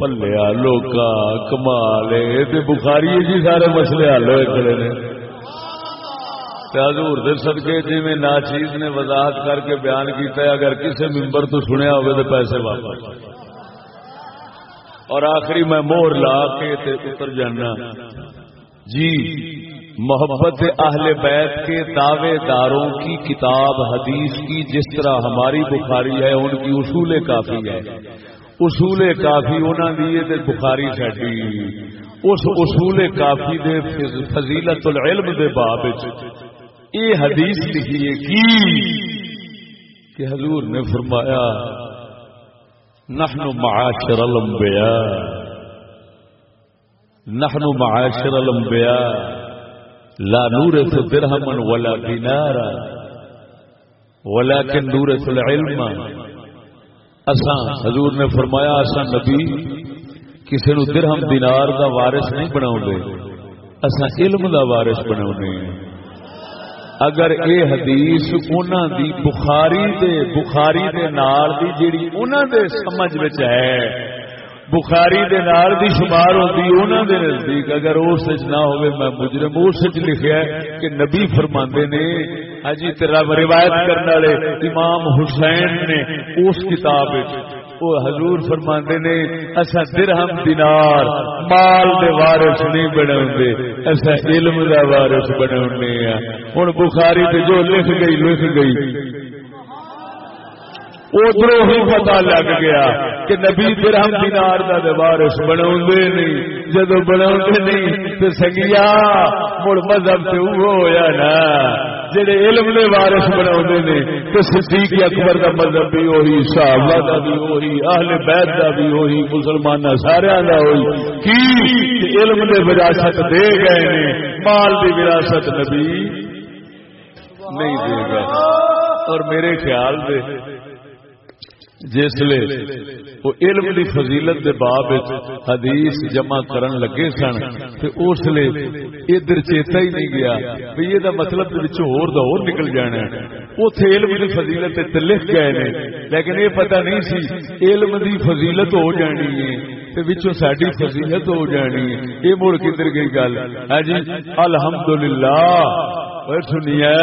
پلیا لوکا کمال بخاری جی سارے مسئلے حل ہوئے کھڑے نے۔ حضور دے صدقے جی میں ناچیز نے وضاحت کر کے بیان کیتا ہے، اگر کسی ممبر تو سنیا ہوئے تو پیسے واپس۔ اور آخری میں مور لا کے تے اتر جانا۔ جی محبت اہل بیت کے دعوے داروں کی کتاب، حدیث کی جس طرح ہماری بخاری ہے، ان کی اصول کافی ہے۔ اصول کافی انہوں دیے تے بخاری چڈی اس اصول کافی دے فضیلت العلم دے باب یہ حدیث لکھی ہے کی کہ حضور نے فرمایا نحن معاشر الانبیاء نحن معاشر الانبیاء، لا نورث درهما ولا دینارا ولكن نورث العلم۔ اساں، حضور نے فرمایا، اساں نبی کسی نو درہم دینار دا وارث نہیں بناؤندے، اساں علم دا وارث بناؤنے اگر اے حدیث انہاں دی بخاری دے بخاری دے نال دی جیڑی انہاں دے سمجھ وچ ہے۔ بخاری دے نال دی شمار ہوندی انہاں دے نزدیک۔ اگر اس وچ نہ ہوے میں مجرم اس وچ لکھیا ہے کہ نبی فرماندے نے حجی تیرا روایت کرنے والے امام حسین نے اس کتاب وچ وہ حضور فرماندے نے، اسا درہم دینار مال دے وارث نہیں بناوندے اسا علم دا وارث بناونے ہیں ہن بخاری تے جو لکھ گئی لکھ گئی۔ ادھر ہی پتا لگ گیا کہ نبی درہم دینار دا دے وارث بناوندے نہیں۔ جدو بناوندے نہیں، تے سنگیا، مڑ مذہب تے وہ ہویا نا۔ جڑے علم دے وارث بناوندے نے، تے صدیق اکبر دا مذہب بھی وہی، صحابہ دا بھی وہی، اہل بیت دا بھی وہی مسلماناں سارے دا وہی۔ کی؟ علم دے وراثت دے گئے نے، مال دی وراثت نبی نہیں دے گا اور میرے خیال دے جسے وہ علم دی فضیلت دے باب حدیث جمع کرن لگے سن، تے اس لیے ادھر چیتا ہی نہیں گیا بھی یہ دا مطلب ہور دا ہور نکل جانا اتے علم دی فضیلت تے لکھ گئے نے، لیکن یہ پتہ نہیں سی علم دی فضیلت ہو جانی ہے ساری فضیلت ہو جانی ہے۔ یہ مڑ کدھر گئی گل۔ ہاں جی الحمدللہ۔ سنیا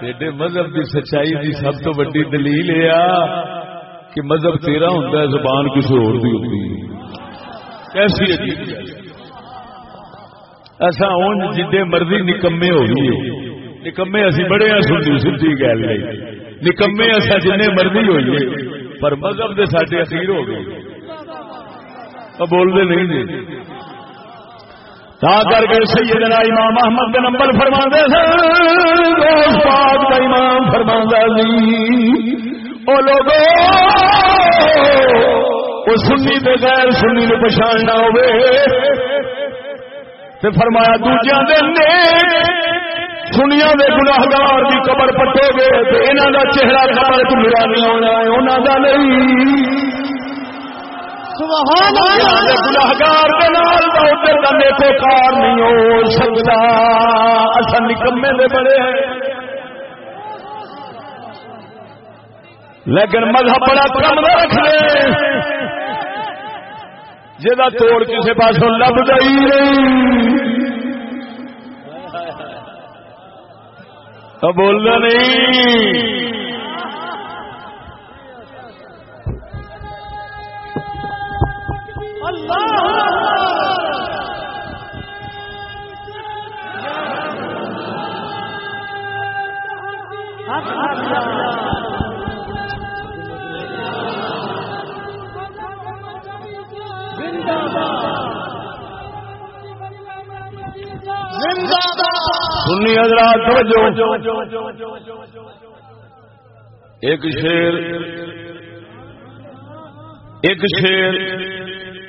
تیرے مذہب کی سچائی کی سب تو ویڈی دلیل ہے۔ کہ مذہب تیرا ہوتا ہے، زبان کسی اور بھی ہوتی ہے۔ کیسی عجیب ایسا ہوں جدے مرضی نکمے ہو گئی نکمے اسی بڑے ہیں سنی سنتی گل نہیں نکمے ایسا جن مرضی ہوئی پر مذہب دے ساڈے اخیر ہو گئے۔ بولتے نہیں جی۔ تا کر کے سیدنا امام احمد کے نمبر فرما دے امام فرما دی جی۔ وہ لوگ سنی دے غیر سنی نے پچھاڑنا ہو فرمایا دوجیا دن سنیا دے گناہگار کی قبر پٹو گے تو انہوں کا چہرہ قبر تو میرا نہیں ہونا ہے انہوں کا نہیں۔ گناہگار کے نال ادھر کا نیکو کار نہیں ہو سکتا۔ اصل نکمے دے بڑے ہیں۔ لیکن مذہب بڑا کم رکھ لے۔ جا توڑ کسی پاس لب گئی بولنا نہیں۔ توجہ۔ ایک شیر۔ ایک شیر۔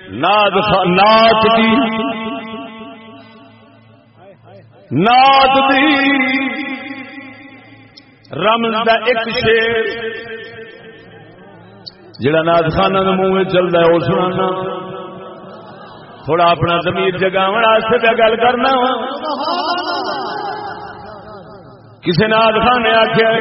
ناد نات دی۔ نات دی۔ رمز دا ایک شیر۔ جڑا ناد خانہ منہ چلتا ہے وہ سنانا۔ تھوڑا اپنا زمین جگاو پہ گل کرنا۔ کسی نے آدھا نے آخیا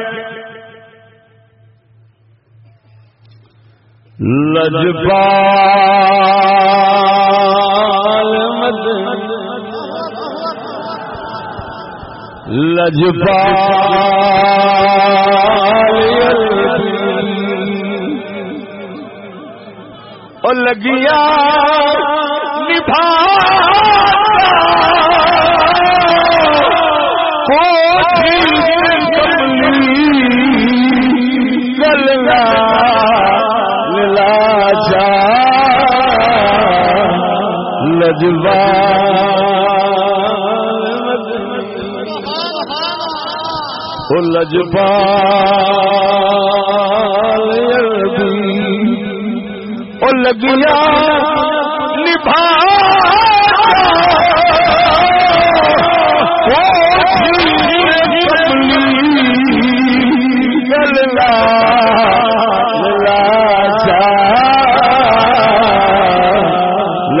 لجپال لجپال لگیا لجبا لجبا لگیا نبھا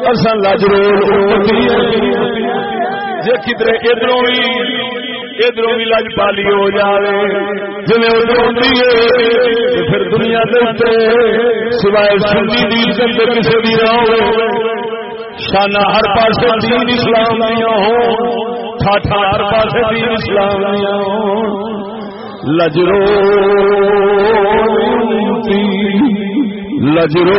لجپال اصل لجرو جی کدھر ادھر بھی ادھر بھی لجپالی ہو جائے جی ادھر پھر دنیا کے سوائے سنی دی کسی بھی نہ ہو شانہ ہر پاس دین اسلام ہو ٹھاٹھا ہر پاس دین اسلام ہو لجرو لجرو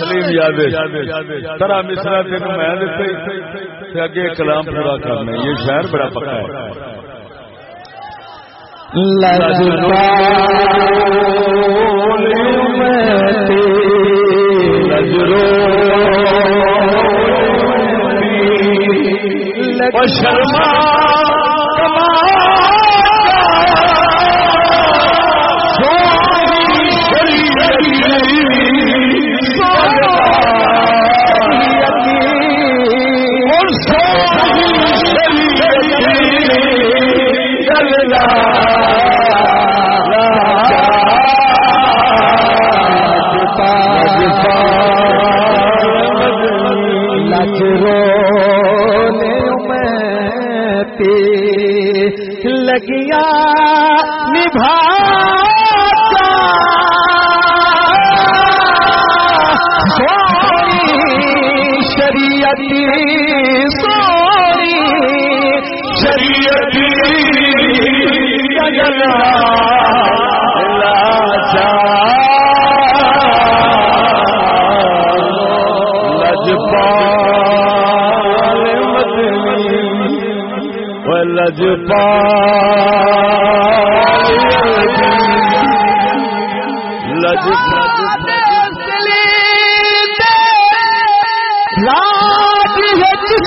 سلیم یاد ترا مصرا تین میں دیتے اگے کلام پورا کرنا یہ شہر بڑا پکا ہے۔ شرما لگیا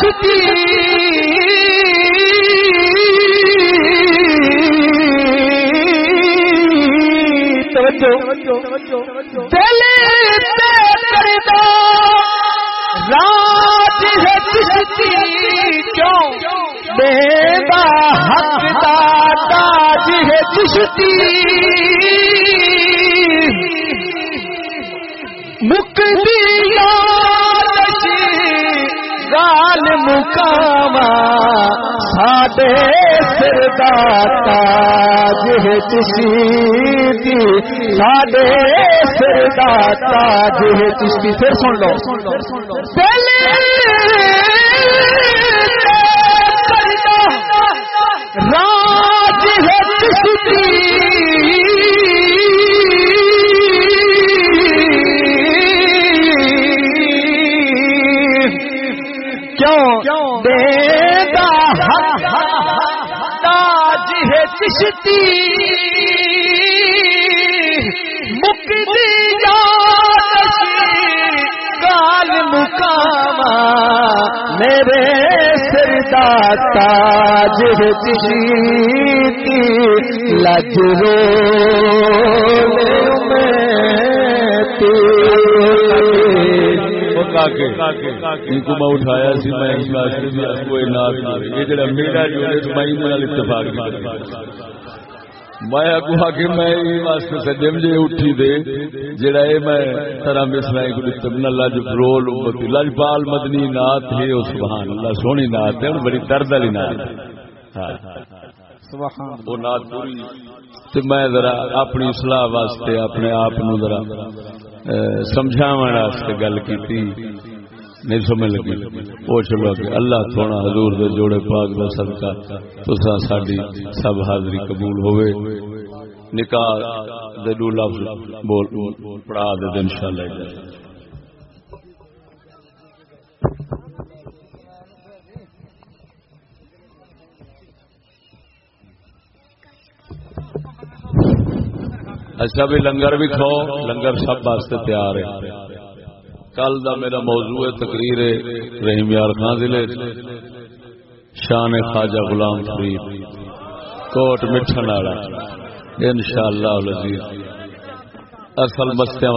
لاج دل پہ کردا راج ہے چشتی کیوں؟ بے حق دا تاج ہے چشتی مکتی گال ساڈے سر داتا جہ چشتی ساڈے سر داتا جہ چشتی پھر سن لو۔ میرے سر تاج ہے لج رو۔ ان کو میں اٹھایا سی، میں اس کوئی نات یہ جڑا میرا جو ہے، میں اتفاق میں اگوا کہ میں یہ واسطے سجم جے اٹھی دے جڑا اے میں ترا مسلائی کو تبن اللہ جو فرول امتی لجپال مدنی نات ہے او سبحان اللہ سونی نات ہے بڑی درد والی نات ہاں۔ وہ نات پوری۔ تے میں ذرا اپنی اصلاح واسطے اپنے آپ نو ذرا سمجھاون واسطے گل کیتی۔ نہیں سمجھ لگی۔ وہ چلو کہ اللہ سونا حضور دے جوڑے پاک دا صدقہ تسا ساڈی سب حاضری قبول ہوئے نکاح دے دو لفظ بول پڑھا دے دے انشاءاللہ۔ اچھا بھی لنگر بھی کھاؤ، لنگر سب واسطے تیار ہے۔ کل دا میرا موضوع ہے، تقریر رحیم یار خان ضلع۔ شان خواجہ غلام فرید۔ کوٹ مٹھن والا۔ ان شاء اللہ اصل مستیاں